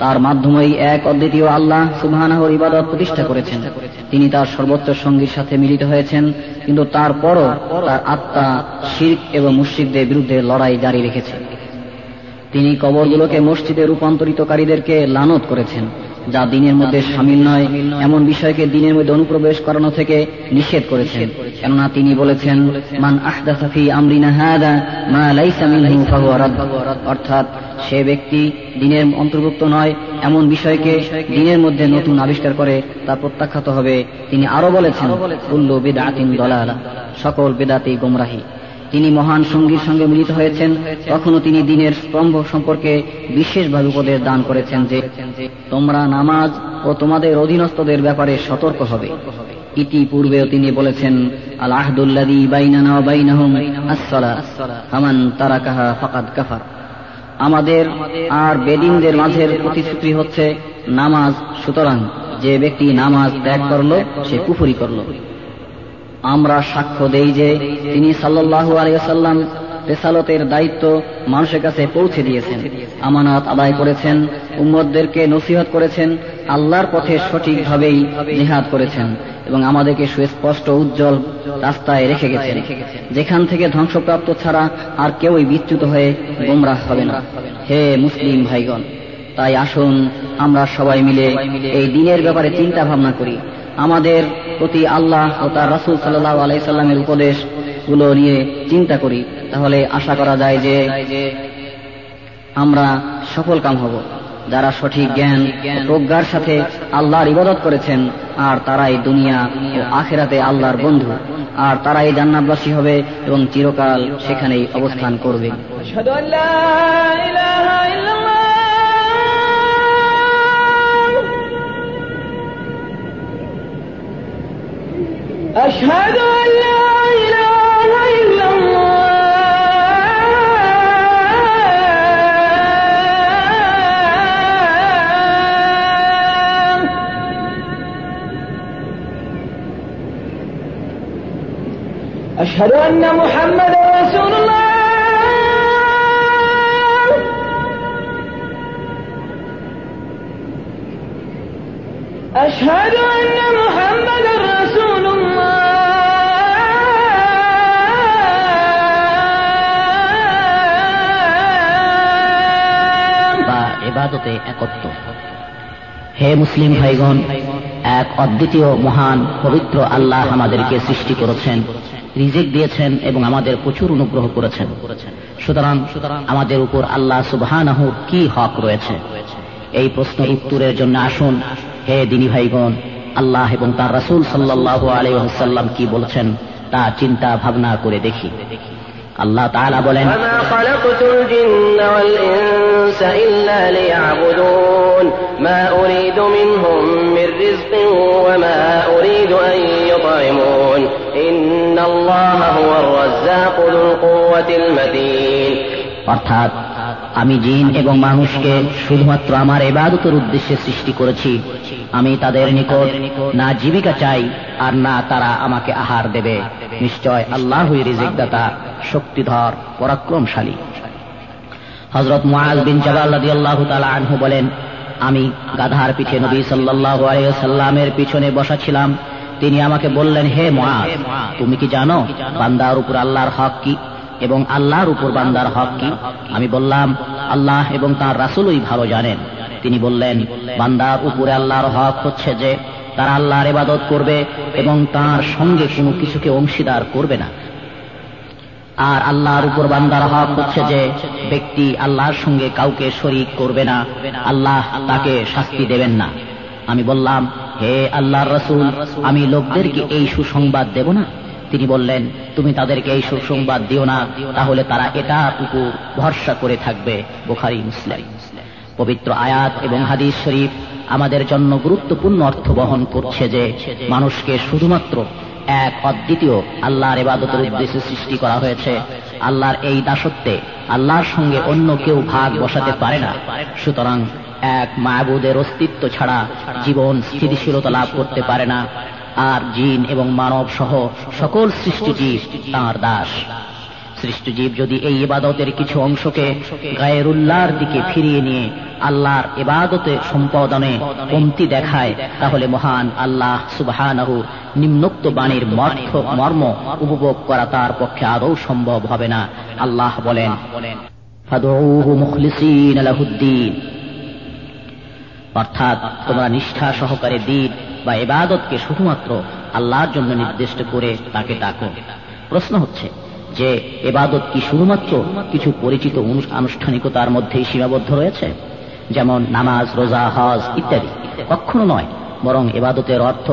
তার মাধ্যমেই এক অদ্বিতীয় আল্লাহ সুবহানাহর ইবাদত প্রতিষ্ঠা করেছেন। তিনি তার সর্বোচ্চ সঙ্গীর সাথে মিলিত হয়েছেন, কিন্তু তারপরও তার আত্মা শির্ক এবং মুশ্রিকদের বিরুদ্ধে লড়াই জারি রেখেছে। তিনি কবরগুলোকে মসজিদে রূপান্তরিতকারীদেরকে লানত করেছেন, যা দিনের মধ্যে সামিল নয়, এমন বিষয়কে দিনের মধ্যে অনুপ্রবেশ করানো থেকে নিষেধ করেছেন। কেননা তিনি বলেছেন, মান আহদাসাফি আমরিনা হাদা মা লাইসা মিনহু ফাহুয়া রাদ। অর্থাৎ সে ব্যক্তি দিনের অন্তর্ভুক্ত নয়, এমন বিষয়কে দিনের মধ্যে নতুন আবিষ্কার করে তা প্রত্যাখ্যাত হবে। তিনি আরও বলেছেন, কুল্লু বিদাতিন দলালা, সকল বেদাতি গোমরাহী। তিনি মহান সঙ্গীর সঙ্গে মিলিত হয়েছেন। তখনও তিনি দিনের স্তম্ভ সম্পর্কে বিশেষভাবে উপদেশ দান করেছেন যে, তোমরা নামাজ ও তোমাদের অধীনস্থদের ব্যাপারে সতর্ক হবে। ইতিপূর্বেও তিনি বলেছেন আল আহদুল্লাদি বাইনানা বাইনাহুম আসসালা হামান তারাকাহা ফাকাদ কাফার। আমাদের আর বেদিনদের মাঝের প্রতিশ্রুতি হচ্ছে নামাজ, সুতরাং যে ব্যক্তি নামাজ ত্যাগ করল, সে কুফুরি করল। আমরা সাক্ষ্য দেই যে তিনি সাল্লাহ আলিয়াল্লাম রেসালতের দায়িত্ব মানুষের কাছে পৌঁছে দিয়েছেন। আমানত আদায় করেছেন উম্মদদেরকে নসিহত করেছেন, আল্লাহর পথে সঠিকভাবেই জিহাদ করেছেন এবং আমাদেরকে সুস্পষ্ট উজ্জ্বল রাস্তায় রেখে গেছেন। যেখান থেকে ধ্বংসপ্রাপ্ত ছাড়া আর কেউই বিচ্যুত হয়ে গোমরাহ হবে না। হে মুসলিম ভাইগণ, তাই আসুন আমরা সবাই মিলে এই দিনের ব্যাপারে চিন্তা ভাবনা করি। আমাদের প্রতি আল্লাহ ও তার রাসুল সাল্লাহ আলাইসাল্লামের উপদেশগুলো নিয়ে চিন্তা করি। তাহলে আশা করা যায় যে আমরা সফল কাম হব যারা সঠিক জ্ঞান প্রজ্ঞার সাথে আল্লাহর ইবাদত করেছেন আর তারাই দুনিয়া ও আখেরাতে আল্লাহর বন্ধু আর তারাই জান্নাতবাসী হবে এবং চিরকাল সেখানেই অবস্থান করবে أشهد أن لا أن محمدا رسول الله أشهد أن محمدا رسول الله বা এবাদতে একত্র হে মুসলিম ভাইগণ এক অদ্বিতীয় মহান পবিত্র আল্লাহ আমাদেরকে সৃষ্টি করেছেন রিজেক দিয়েছেন এবং আমাদের প্রচুর অনুগ্রহ করেছেন সুতরাং আমাদের উপর আল্লাহ সুবাহানাহুর কি হক রয়েছে এই প্রশ্ন উত্তরের জন্য আসুন হে দিনী ভাইগণ আল্লাহ এবং তার রাসুল সাল্লাহ আলহাম কি বলছেন তা চিন্তা ভাবনা করে দেখি আল্লাহ তাআলা বলেন وما خلقت الجن والإنس إلا ليعبدون ما أريد منهم من رزق وما أريد أن يطعمون অর্থাৎ আমি জিন এবং মানুষকে শুধুমাত্র আমার এবাদতের উদ্দেশ্যে সৃষ্টি করেছি। আমি তাদের নিকট না জীবিকা চাই আর না তারা আমাকে আহার দেবে। নিশ্চয় আল্লাহই রিজিকদাতা, শক্তিধর, পরাক্রমশালী। হজরত মোয়াজ বিন জবাল আল্লাহ তালা আনহু বলেন, আমি গাধার পিঠে নবী সাল্লাহ আলিয়া সাল্লামের পিছনে বসা ছিলাম তিনি আমাকে বললেন হে মুআজ তুমি কি জানো? বান্দার উপর আল্লাহর হক কি? এবং আল্লাহর উপর বান্দার হক কি? আমি বললাম আল্লাহ এবং তার রাসুলই ভালো জানেন। তিনি বললেন বান্দার উপরে আল্লাহর হক হচ্ছে যে তারা আল্লাহর ইবাদত করবে এবং তার সঙ্গে কোনো কিছুকে অংশীদার করবে না। আর আল্লাহর উপর বান্দার হক হচ্ছে যে ব্যক্তি আল্লাহর সঙ্গে কাউকে শরিক করবে না। আল্লাহ তাকে শাস্তি দেবেন না। আমি বললাম হে আল্লাহর রসুল, আমি লোকদেরকে এই সুসংবাদ দেব না। তিনি বললেন, তুমি তাদেরকে এই সুসংবাদ দিও না, তাহলে তারা এটা উপর ভরসা করে থাকবে। বোখারি, মুসলিম। পবিত্র আয়াত এবং হাদিস শরীফ আমাদের জন্য গুরুত্বপূর্ণ অর্থ বহন করছে যে, মানুষকে শুধুমাত্র এক অদ্বিতীয় আল্লাহর এবাদতের উদ্দেশ্যে সৃষ্টি করা হয়েছে। আল্লাহর এই দাসত্বে আল্লাহর সঙ্গে অন্য কেউ ভাগ বসাতে পারে না। সুতরাং এক মায়াবুদের অস্তিত্ব ছাড়া জীবন স্থিতিশীলতা লাভ করতে পারে না। আর জিন এবং মানব সহ সকল সৃষ্টিজীব তাঁর দাস। সৃষ্টিজীব যদি এই ইবাদতের কিছু অংশকে গায়েরুল্লাহর দিকে ফিরিয়ে নিয়ে আল্লাহর ইবাদতে সম্পাদনে কমতি দেখায়, তাহলে মহান আল্লাহ সুবহানাহু নিম্নোক্ত বাণীর মর্থ মর্ম উপভোগ করা তার পক্ষে আদৌ সম্ভব হবে না। আল্লাহ বলেন অর্থাৎ তোমরা নিষ্ঠা সহকারে দিন বা ইবাদতকে শুধুমাত্র আল্লাহর জন্য নির্দিষ্ট করে তাকে ডাকো। প্রশ্ন হচ্ছে যে এবাদত কি শুধুমাত্র কিছু পরিচিত আনুষ্ঠানিকতার মধ্যেই সীমাবদ্ধ রয়েছে? যেমন নামাজ, রোজা, হজ ইত্যাদি। কখনো নয়, বরং এবাদতের অর্থ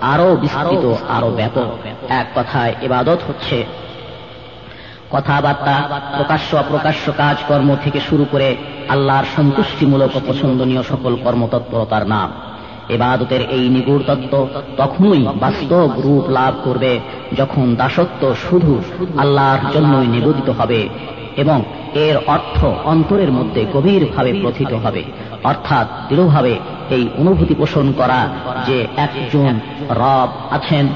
আরও বিস্তৃত আরও ব্যাপক। এক কথায় এবাদত হচ্ছে কথাবার্তা, প্রকাশ্য অপ্রকাশ্য কাজকর্ম থেকে শুরু করে আল্লাহর সন্তুষ্টিমূলক ও পছন্দনীয় সকল কর্মতৎপরতার নাম। এবাদতের এই নিগুড় তত্ত্ব তখনই বাস্তব রূপ লাভ করবে যখন দাসত্ব শুধু আল্লাহর জন্যই নিবেদিত হবে এবং এর অর্থ অন্তরের মধ্যে গভীরভাবে প্রথিত হবে। অর্থাৎ দৃঢ়ভাবে এই অনুভূতি পোষণ করা যে একজন রব আছেন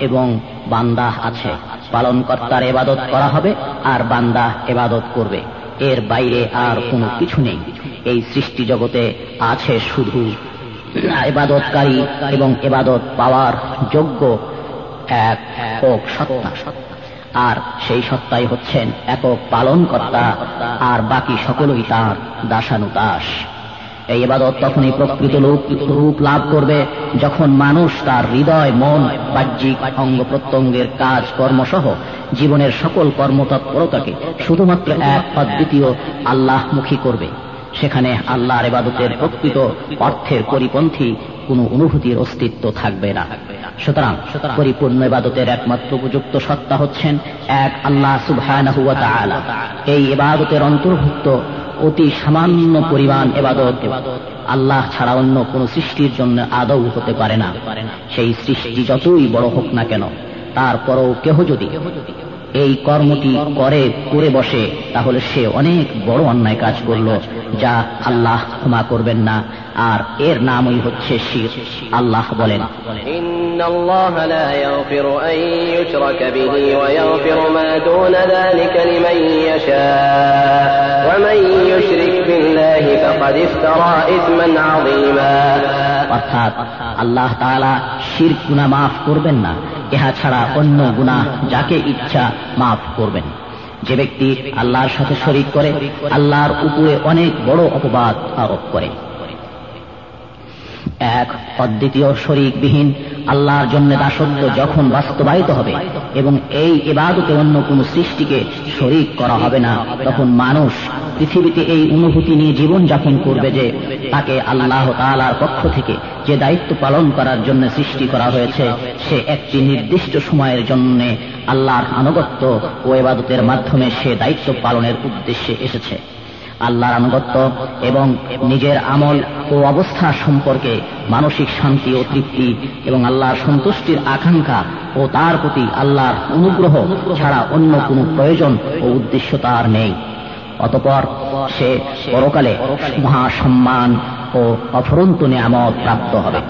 এবং বান্দা আছে। পালনকর্তার এবাদত করা হবে আর বান্দা এবাদত করবে। এর বাইরে আর কোনো কিছু নেই। এই সৃষ্টি জগতে আছে শুধু এবাদতকারী এবং এবাদত পাওয়ার যোগ্য এক একক সত্তা। আর সেই সত্তাই হচ্ছেন একক পালনকর্তা, আর বাকি সকলই তার দাসানুদাস। এই এবাদত তখনই প্রকৃত রূপ লাভ করবে যখন মানুষ তার হৃদয়, মন, বাহ্যিক অঙ্গ প্রত্যঙ্গের কাজ কর্মসহ জীবনের সকল কর্মতৎপরতাকে শুধুমাত্র এক অদ্বিতীয় আল্লাহমুখী করবে। সেখানে আল্লাহর এবাদতের প্রকৃত অর্থের পরিপন্থী কোন অনুভূতির অস্তিত্ব থাকবে না। সুতরাং পরিপূর্ণ এবাদতের একমাত্র উপযুক্ত সত্তা হচ্ছেন এক আল্লাহ সুবাহ এই এবাদতের অন্তর্ভুক্ত অতি সামান্য পরিমাণ এবাদত আল্লাহ ছাড়া অন্য কোন সৃষ্টির জন্য আদৌ হতে পারে না। সেই সৃষ্টি যতই বড় হোক না কেন তারপরও কেহ যদি এই কর্মটি করে করে বসে, তাহলে সে অনেক বড় অন্যায় কাজ করল, যা আল্লাহ ক্ষমা করবেন না। আর এর নামই হচ্ছে শির, আল্লাহ বলেন। إن অর্থাৎ আল্লাহ তাআলা শির গুণা মাফ করবেন না। এহা ছাড়া অন্য গুণা যাকে ইচ্ছা মাফ করবেন। যে ব্যক্তি আল্লাহর সাথে শরিক করে, আল্লাহর উপরে অনেক বড় অপবাদ আরোপ করে। অদ্বিতীয় শরিকবিহীন আল্লাহর জন্য দাসত্ব যখন বাস্তবায়িত হবে এবং এই এবাদতে অন্য কোন সৃষ্টিকে শরিক করা হবে না, তখন মানুষ পৃথিবীতে এই অনুভূতি নিয়ে জীবন যাপন করবে যে তাকে আল্লাহ তালার পক্ষ থেকে যে দায়িত্ব পালন করার জন্য সৃষ্টি করা হয়েছে, সে একটি নির্দিষ্ট সময়ের জন্য আল্লাহর আনুগত্য ও এবাদতের মাধ্যমে সে দায়িত্ব পালনের উদ্দেশ্যে এসেছে। আল্লাহর আনুগত্য এবং নিজের আমল ও অবস্থা সম্পর্কে মানসিক শান্তি ও তৃপ্তি এবং আল্লাহর সন্তুষ্টির আকাঙ্ক্ষা ও তার প্রতি আল্লাহর অনুগ্রহ ছাড়া অন্য কোনো প্রয়োজন ও উদ্দেশ্য তার নেই। অতপর সে পরকালে মহাসম্মান ও অফরন্ত নিয়ামত প্রাপ্ত হবে।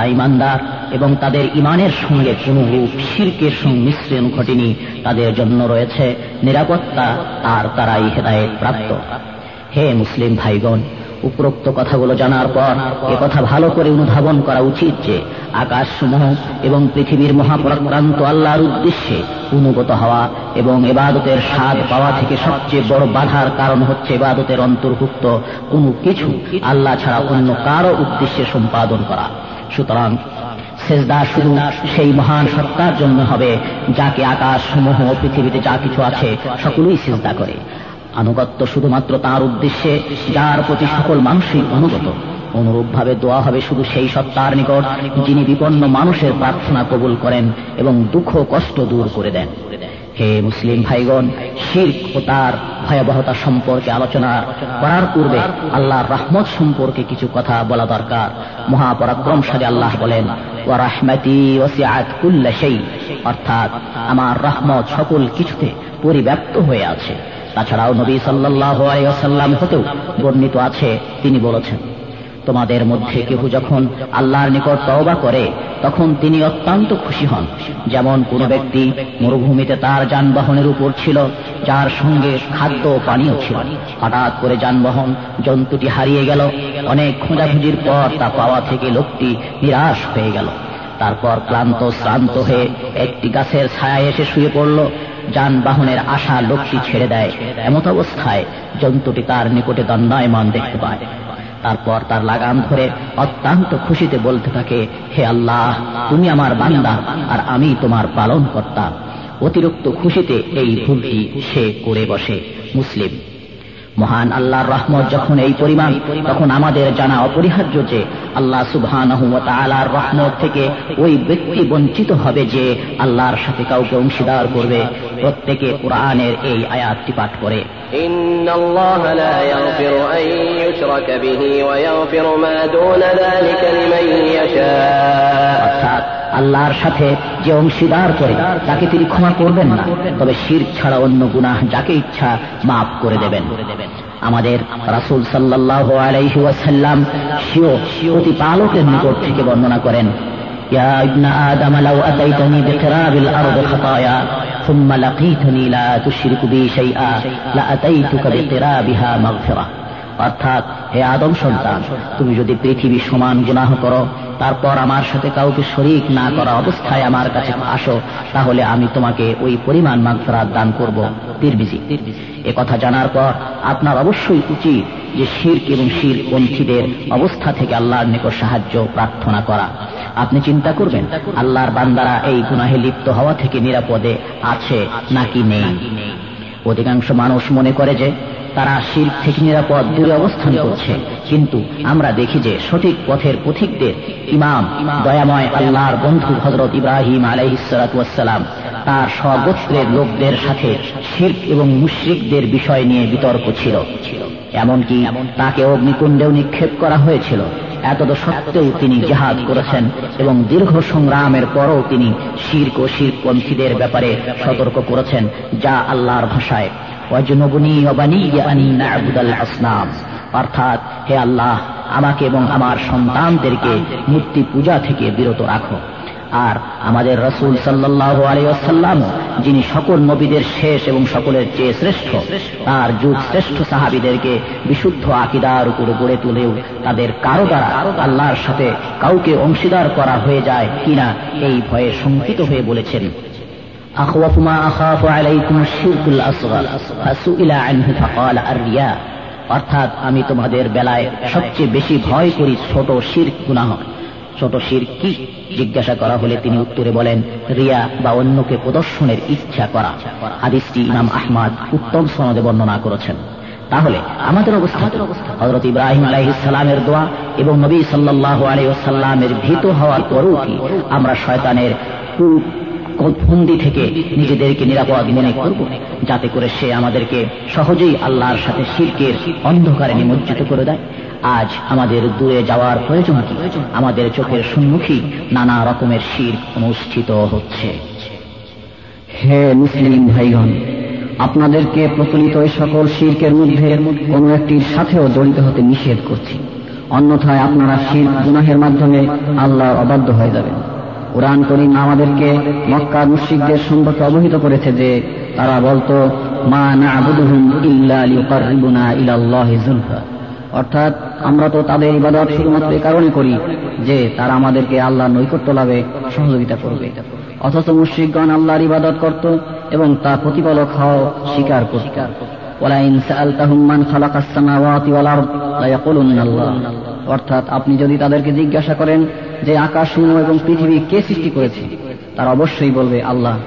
যারা ইমানদার এবং তাদের ইমানের সঙ্গে কোনো রূপ শিরকের সংমিশ্রণ ঘটেনি, তাদের জন্য রয়েছে নিরাপত্তা, আর তারাই হেদায়েত প্রাপ্ত। হে মুসলিম ভাইগণ, উপরোক্ত কথাগুলো জানার পর এ কথা ভালো করে অনুধাবন করা উচিত যে আকাশসমূহ এবং পৃথিবীর মহাপ্রাক্রান্ত আল্লাহর উদ্দেশ্যে অনুগত হওয়া এবং এবাদতের স্বাদ পাওয়া থেকে সবচেয়ে বড় বাধার কারণ হচ্ছে এবাদতের অন্তর্ভুক্ত কোনো কিছু আল্লাহ ছাড়া অন্য কারও উদ্দেশ্যে সম্পাদন করা। সুতরাং সেজদা শুধু সেই মহান সত্তার জন্য হবে, যাকে আকাশ সমূহ পৃথিবীতে যা কিছু আছে সকলেই সেজদা করে। আনুগত্য শুধুমাত্র তার উদ্দেশ্যে, যার প্রতি সকল মানুষই অনুগত। অনুরূপভাবে দোয়া হবে শুধু সেই সত্তার নিকট, যিনি বিপন্ন মানুষের প্রার্থনা কবুল করেন এবং দুঃখ কষ্ট দূর করে দেন। হে মুসলিম ভাইগণ, শির্ক ও তার ভয়াবহতা সম্পর্কে আলোচনা করার পূর্বে আল্লাহর রহমত সম্পর্কে কিছু কথা বলা দরকার। মহাপরাক্রমশালী আল্লাহ বলেন ও রাহমাতি সেই অর্থাৎ আমার রহমত সকল কিছুতে পরিব্যাপ্ত হয়ে আছে। তাছাড়াও নবী সাল্লাহ আলাইসাল্লাম হতেও বর্ণিত আছে। তিনি বলেছেন তোমাদের মধ্যে কেহ যখন আল্লাহর নিকট তওবা করে, তখন তিনি অত্যন্ত খুশি হন। যেমন কোন ব্যক্তি মরুভূমিতে তার যানবাহনের উপর ছিল, যার সঙ্গে খাদ্য ও পানীয় ছিল। হঠাৎ করে যানবাহন জন্তুটি হারিয়ে গেল। অনেক খোঁজাখুঁজির পর তা পাওয়া থেকে লোকটি নিরাশ হয়ে গেল। তারপর ক্লান্ত, শ্রান্ত হয়ে একটি গাছের ছায়া এসে শুয়ে পড়ল। যানবাহনের আশা লোকটি ছেড়ে দেয়। এমত অবস্থায় জন্তুটি তার নিকটে দণ্ডায়মান দেখতে পায়। তারপর তার লাগাম ধরে অত্যন্ত খুশিতে বলতে থাকে, হে আল্লাহ, তুমি আমার বান্দা আর আমি তোমার পালন কর্তা অতিরিক্ত খুশিতে এই ভুলটি সে করে বসে, মুসলিম। মহান আল্লাহর রহমত যখন এই পরিমাণ তখন আমাদের জানা অপরিহার্য যে আল্লাহ সুবহান রহমত থেকে ওই ব্যক্তি বঞ্চিত হবে যে আল্লাহর সাথে কাউকে অংশীদার করবে প্রত্যেকে কোরআনের এই আয়াতটি পাঠ করে إن الله لا يغفر أن يشرك به ويغفر ما دون ذلك لمن يشاء অর্থাৎ আল্লাহর সাথে যে অংশীদার করে তাকে তিনি ক্ষমা করবেন না তবে শির ছাড়া অন্য গুনাহ যাকে ইচ্ছা মাফ করে দেবেন আমাদের রাসুল সাল্লাহ আলাইহি ওয়াসাল্লাম স্বীয় প্রতিপালকের নিকট থেকে বর্ণনা করেন يا ابن آدم لو أتيتني بقراب الأرض خطايا ثم لقيتني لا تشرك بي شيئا لأتيتك بقرابها مغفرة অর্থাৎ, হে আদম সন্তান, তুমি যদি পৃথিবী সমান গুনাহ করো, তারপর আমার সাথে কাউকে শরিক না করা অবস্থায় আমার কাছে আসো, তাহলে আমি তোমাকে ওই পরিমাণ মাগফরাত দান করব। তিরবিজি এ কথা জানার পর, আপনার অবশ্যই উচিত যে শির্ক এবং শির পন্থীদের অবস্থা থেকে আল্লাহর নিকট সাহায্য প্রার্থনা করা। আপনি চিন্তা করবেন, আল্লাহর বান্দারা এই গুনাহে লিপ্ত হওয়া থেকে নিরাপদে আছে নাকি নেই? অধিকাংশ মানুষ মনে করে যে তারা শির থেকে নিরাপদ দূরে অবস্থান করছে। কিন্তু আমরা দেখি যে সঠিক পথের পথিকদের ইমাম, দয়াময় আল্লাহর বন্ধু হজরত ইব্রাহিম আলাইহিসালাম তার স্বগোত্রের লোকদের সাথে শির্ক এবং মুশ্রিকদের বিষয় নিয়ে বিতর্ক ছিল। এমনকি তাকে অগ্নিকুণ্ডেও নিক্ষেপ করা হয়েছিল। এতদ সত্ত্বেও তিনি জাহাদ করেছেন এবং দীর্ঘ সংগ্রামের পরও তিনি শির্ক ও শিরপন্থীদের ব্যাপারে সতর্ক করেছেন, যা আল্লাহর ভাষায়। অর্থাৎ, হে আল্লাহ, আমাকে এবং আমার সন্তানদেরকে মূর্তি পূজা থেকে বিরত রাখো। আর আমাদের রসুল সাল্লাহ আলিয়াল্লাম যিনি সকল নবীদের শেষ এবং সকলের চেয়ে শ্রেষ্ঠ, তার যুগ শ্রেষ্ঠ সাহাবিদেরকে বিশুদ্ধ আকিদার উপরে গড়ে তুলেও তাদের কারও দ্বারা আল্লাহর সাথে কাউকে অংশীদার করা হয়ে যায় কিনা এই ভয়ে শঙ্কিত হয়ে বলেছেন। أخوف ما أخاف عليكم الشرك الأصغر فسئل عنه فقال الرياء অর্থাৎ আমি তোমাদের বেলায় সবচেয়ে বেশি ভয় করি ছোট শির গুনাহ ছোট শির কি জিজ্ঞাসা করা হলে তিনি উত্তরে বলেন রিয়া বা অন্যকে প্রদর্শনের ইচ্ছা করা হাদিসটি ইমাম আহমাদ উত্তম সনদে বর্ণনা করেছেন তাহলে আমাদের অবস্থা হজরত ইব্রাহিম আলাইহিসালামের দোয়া এবং নবী সাল্লাহ আলাইসাল্লামের ভীত হওয়ার পরও কি আমরা শয়তানের ফন্দি থেকে নিজেদেরকে নিরাপদ মনে করব যাতে করে সে আমাদেরকে সহজেই আল্লাহর সাথে শিরকের অন্ধকারে নিমজ্জিত করে দেয় আজ আমাদের দূরে যাওয়ার প্রয়োজন কি আমাদের চোখের সম্মুখী নানা রকমের শির অনুষ্ঠিত হচ্ছে হে মুসলিম ভাইগণ আপনাদেরকে প্রচলিত সকল শির্কের মধ্যে কোন একটির সাথেও জড়িত হতে নিষেধ করছি অন্যথায় আপনারা শির গুনাহের মাধ্যমে আল্লাহর অবাধ্য হয়ে যাবেন কোরআন করিম আমাদেরকে মক্কা মুশ্রিকদের সম্পর্কে অবহিত করেছে যে, তারা বলতো, মা না আবুদুহুম ইল্লা ইলাল্লাহি যুলফা অর্থাৎ, আমরা তো তাদের ইবাদত শুধুমাত্র এই কারণে করি যে, তারা আমাদেরকে আল্লাহ নৈকট্য লাভে সহযোগিতা করবে। অথচ মুশ্রিকগণ আল্লাহর ইবাদত করত এবং তা প্রতিপালক হওয়া স্বীকার করত। ওয়ালাইন সাআলতাহুম মান খালাকাস সামাওয়াতি ওয়াল আরদ আল্লাহ অর্থাৎ, আপনি যদি তাদেরকে জিজ্ঞাসা করেন যে আকাশ সমূহ এবং পৃথিবী কে সৃষ্টি করেছে, তারা অবশ্যই বলবে আল্লাহ।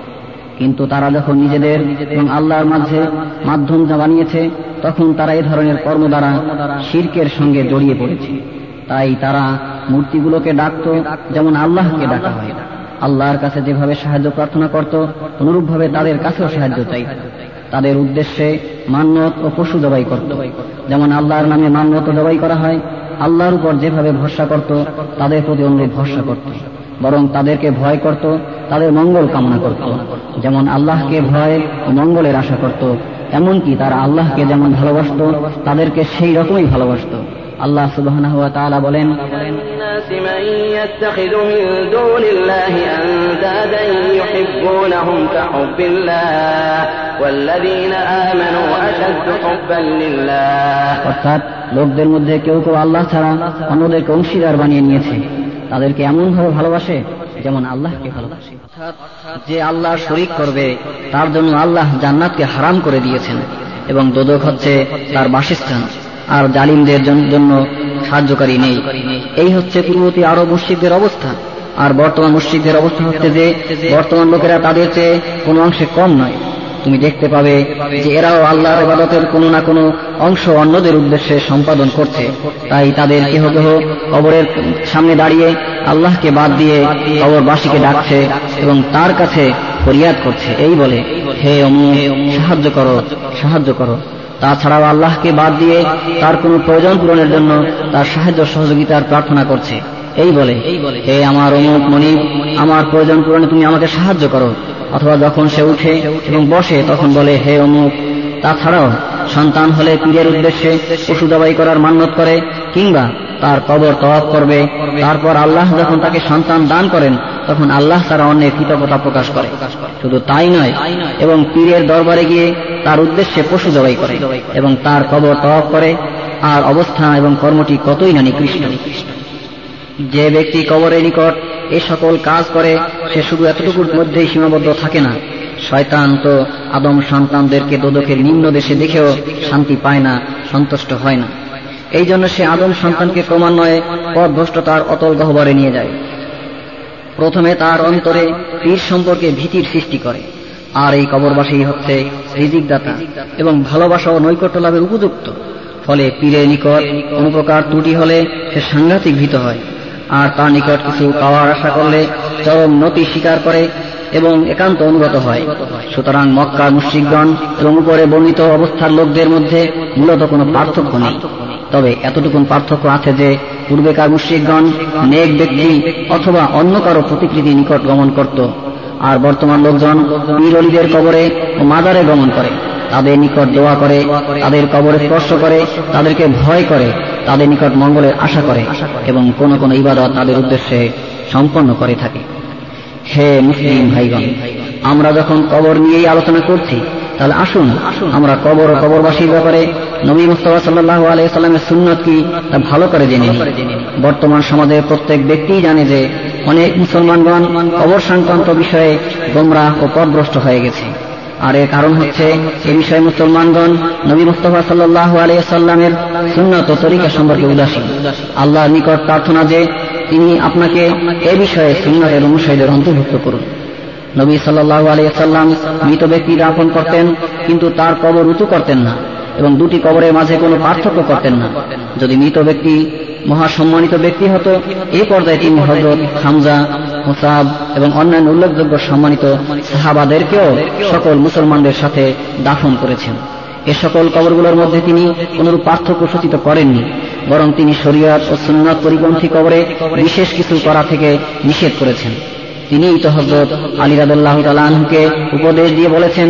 কিন্তু তারা যখন নিজেদের এবং আল্লাহর মাঝে মাধ্যম বানিয়েছে, তখন তারা এ ধরনের কর্ম দ্বারা শির্কের সঙ্গে জড়িয়ে পড়েছে। তাই তারা মূর্তিগুলোকে ডাকত, যেমন আল্লাহকে ডাকা হয়। আল্লাহর কাছে যেভাবে সাহায্য প্রার্থনা করত, অনুরূপভাবে তাদের কাছেও সাহায্য চাই তাদের উদ্দেশ্যে মান্যত ও পশু জবাই করত। যেমন আল্লাহর নামে মান্যত জবাই করা হয় আল্লাহর উপর যেভাবে ভরসা করত, তাদের প্রতি অনুরূপ ভরসা করত। বরং তাদেরকে ভয় করত, তাদের মঙ্গল কামনা করত। যেমন আল্লাহকে ভয় ও মঙ্গলের আশা করত, এমনকি তারা আল্লাহকে যেমন ভালোবাসত, তাদেরকে সেই রকমই ভালোবাসত। আল্লাহ সুবাহ বলেন, অর্থাৎ লোকদের মধ্যে কেউ কেউ আল্লাহ ছাড়া অন্যদেরকে অংশীদার বানিয়ে নিয়েছে। তাদেরকে এমন ভাবে ভালোবাসে যেমন আল্লাহকে ভালোবাসে। যে আল্লাহ শরিক করবে, তার জন্য আল্লাহ জান্নাতকে হারাম করে দিয়েছেন এবং দোদক হচ্ছে তার বাসস্থান, আর জালিমদের জন্য সাহায্যকারী নেই। এই হচ্ছে পূর্ববর্তী আরও মসজিদদের অবস্থা। আর বর্তমান মসজিদদের অবস্থা হচ্ছে যে, বর্তমান লোকেরা তাদের চেয়ে কোনো অংশে কম নয়। তুমি দেখতে পাবে যে এরাও আল্লাহর ইবাদতের কোনো না কোনো অংশ অন্যদের উদ্দেশ্যে সম্পাদন করছে। তাই তাদের কেহ কেহ কবরের সামনে দাঁড়িয়ে আল্লাহকে বাদ দিয়ে কবরবাসীকে ডাকছে এবং তার কাছে ফরিয়াদ করছে। এই বলে, হে অমু, সাহায্য করো সাহায্য করো। তাছাড়াও আল্লাহকে বাদ দিয়ে তার কোনো প্রয়োজন পূরণের জন্য তার সাহায্য সহযোগিতার প্রার্থনা করছে। এই বলে, হে আমার অমুক মনিব, আমার প্রয়োজন পূরণে তুমি আমাকে সাহায্য করো। অথবা যখন সে উঠে এবং বসে, তখন বলে, হে অমুক, তাছাড়াও সন্তান হলে পীরের উদ্দেশ্যে পশু দাবাই করার মান্যত করে, কিংবা তার কবর তওয়াব করবে। তারপর আল্লাহ যখন তাকে সন্তান দান করেন, তখন আল্লাহ তারা অন্যের কৃতজ্ঞতা প্রকাশ করে। শুধু তাই নয়, এবং পীরের দরবারে গিয়ে তার উদ্দেশ্যে পশু জবাই করে এবং তার কবর তওয়াব করে। আর অবস্থা এবং কর্মটি কতই না নিকৃষ্ট নিকৃষ্ট। যে ব্যক্তি কবরের নিকট এ সকল কাজ করে, সে শুধু এতটুকুর মধ্যেই সীমাবদ্ধ থাকে না। শয়তান তো আদম সন্তানদেরকে দোদকের নিম্ন দেশে দেখেও শান্তি পায় না, সন্তুষ্ট হয় না। এই জন্য সে আদম সন্তানকে ক্রমান্বয়ে পথভ্রষ্টতার অতল গহ্বরে নিয়ে যায়। প্রথমে তার অন্তরে পীর সম্পর্কে ভীতির সৃষ্টি করে, আর এই কবরবাসী হচ্ছে রিজিকদাতা এবং ভালোবাসা ও নৈকট্য লাভের উপযুক্ত। ফলে পীরের নিকট কোন প্রকার ত্রুটি হলে সে সাংঘাতিক ভীত হয়। আর তার নিকট কিছু পাওয়ার আশা করলে চরম নতি স্বীকার করে এবং একান্ত অনুগত হয়। সুতরাং মক্কার মুশ্রিকগণ এবং উপরে বর্ণিত অবস্থার লোকদের মধ্যে মূলত কোনো পার্থক্য নেই। তবে এতটুকুন পার্থক্য আছে যে, পূর্বেকার মুশ্রিকগণ নেক ব্যক্তি অথবা অন্য কারও প্রতিকৃতি নিকট গমন করত। আর বর্তমান লোকজন পীর কবরে ও মাজারে গমন করে। তাদের নিকট দোয়া করে, তাদের কবরে স্পর্শ করে, তাদেরকে ভয় করে, তাদের নিকট মঙ্গলের আশা করে এবং কোন কোন ইবাদত তাদের উদ্দেশ্যে সম্পন্ন করে থাকে। হে মুসলিম ভাইগণ, আমরা যখন কবর নিয়েই আলোচনা করছি, তাহলে আসুন আমরা কবর ও কবরবাসীর ব্যাপারে নবী মুস্তফা সাল্লাহ আলাইসাল্লামের সুন্নত কি তা ভালো করে জেনে নিই। বর্তমান সমাজের প্রত্যেক ব্যক্তিই জানে যে অনেক মুসলমানগণ কবর সংক্রান্ত বিষয়ে গোমরাহ ও পদভ্রষ্ট হয়ে গেছে। আর এর কারণ হচ্ছে এ বিষয়ে মুসলমানগণ নবী মুস্তফা সাল্লাহ আলাইসাল্লামের সুন্নত তরিকা সম্পর্কে উদাসীন। আল্লাহর নিকট প্রার্থনা যে তিনি আপনাকে এ বিষয়ে সুন্নতের অনুসারীদের অন্তর্ভুক্ত করুন। নবী সাল্লাহ আলিয়াল্লাম মৃত ব্যক্তি দাফন করতেন, কিন্তু তার কবর উঁচু করতেন না এবং দুটি কবরের মাঝে কোনো পার্থক্য করতেন না। যদি মৃত ব্যক্তি মহাসম্মানিত ব্যক্তি হতো এই পর্যায়ে তিনি হজরত হামজা মুসাব এবং অন্যান্য উল্লেখযোগ্য সম্মানিত সাহাবাদেরকেও সকল মুসলমানদের সাথে দাফন করেছেন। এ সকল কবরগুলোর মধ্যে তিনি কোনরূপ পার্থক্য সূচিত করেননি, বরং তিনি শরীয়ত ও সুন্নত পরিপন্থী কবরে বিশেষ কিছু করা থেকে নিষেধ করেছেন। তিনি তো হজরত আলী রাদুল্লাহ তালানহুকে উপদেশ দিয়ে বলেছেন,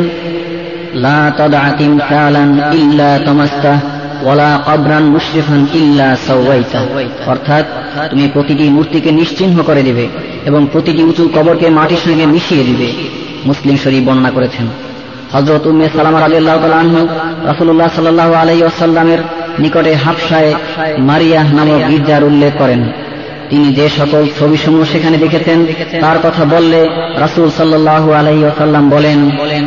লা তদা ইল্লা তমাস্তা ওয়ালা কাবরান মুশরিফান ইল্লা সাওয়াইতা। অর্থাৎ তুমি প্রতিটি মূর্তিকে নিশ্চিহ্ন করে দিবে এবং প্রতিটি উঁচু কবরকে মাটির সঙ্গে মিশিয়ে দিবে। মুসলিম শরীফ বর্ণনা করেছেন। হজরত উম্মে সালামা আলিয়াল্লাহ তালাহু রাসুল্লাহ সাল্লাহ আলাই আসাল্লামের নিকটে হাফসায় মারিয়াহ নামক গির্জার উল্লেখ করেন। তিনি যে সকল ছবি ছবিসমূহ সেখানে দেখেছেন, তার কথা বললে রাসুল সাল্লাহ আলহি আসাল্লাম বলেন,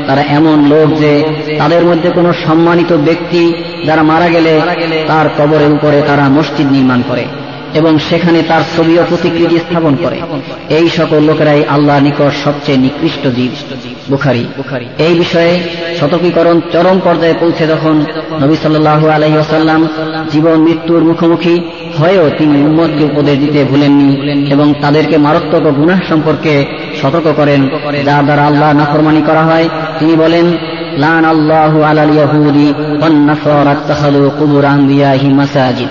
তারা এমন লোক যে তাদের মধ্যে কোনো সম্মানিত ব্যক্তি যারা মারা গেলে তার কবরের উপরে তারা মসজিদ নির্মাণ করে। এবং সেখানে তার ছবি ও প্রতিকৃতি স্থাপন করে। এই সকল লোকেরাই আল্লাহ নিকট সবচেয়ে নিকৃষ্ট জীব। বুখারি। এই বিষয়ে শতকীকরণ চরম পর্যায়ে পৌঁছে যখন নবী সাল্লাহ আলহি আসাল্লাম জীবন মৃত্যুর মুখোমুখি হয়েও তিনি উম্মদকে উপদেশ দিতে ভুলেননি এবং তাদেরকে মারাত্মক ও গুনাহ সম্পর্কে সতর্ক করেন। যার দ্বারা আল্লাহ নাফরমানি করা হয়। তিনি বলেন লান আল্লাহ আলাল ইয়াহুদি ওয়ান্নাসারা ইত্তাখাযু কুবুর আনবিয়াহি মাসাজিদ।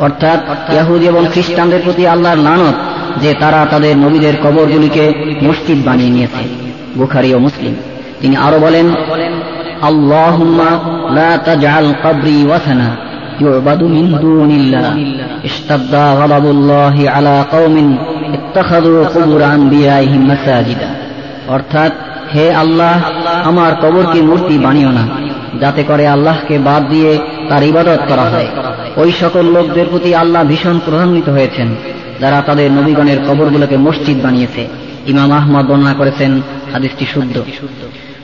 অর্থাৎ ইয়াহুদি এবং খ্রিস্টানদের প্রতি আল্লাহর লানত যে তারা তাদের নবীদের কবরগুলিকে মসজিদ বানিয়ে নিয়েছে বুখারি ও মুসলিম তিনি আরো বলেন আল্লাহুম্মা লা তাজআল কবরি ওয়াসানা يعبد من دون الله اشتد غضب الله على قوم اتخذوا قبور انبيائهم مساجدا অর্থাৎ হে আল্লাহ আমার কবরকে মূর্তি বানিও না যাতে করে আল্লাহকে বাদ দিয়ে তার ইবাদত করা হয় ওই সকল লোকদের প্রতি আল্লাহ ভীষণ প্রভান্বিত হয়েছেন, যারা তাদের নবীগণের কবরগুলোকে মসজিদ বানিয়েছে। ইমাম আহমদ বর্ণনা করেছেন, হাদিসটি শুদ্ধ।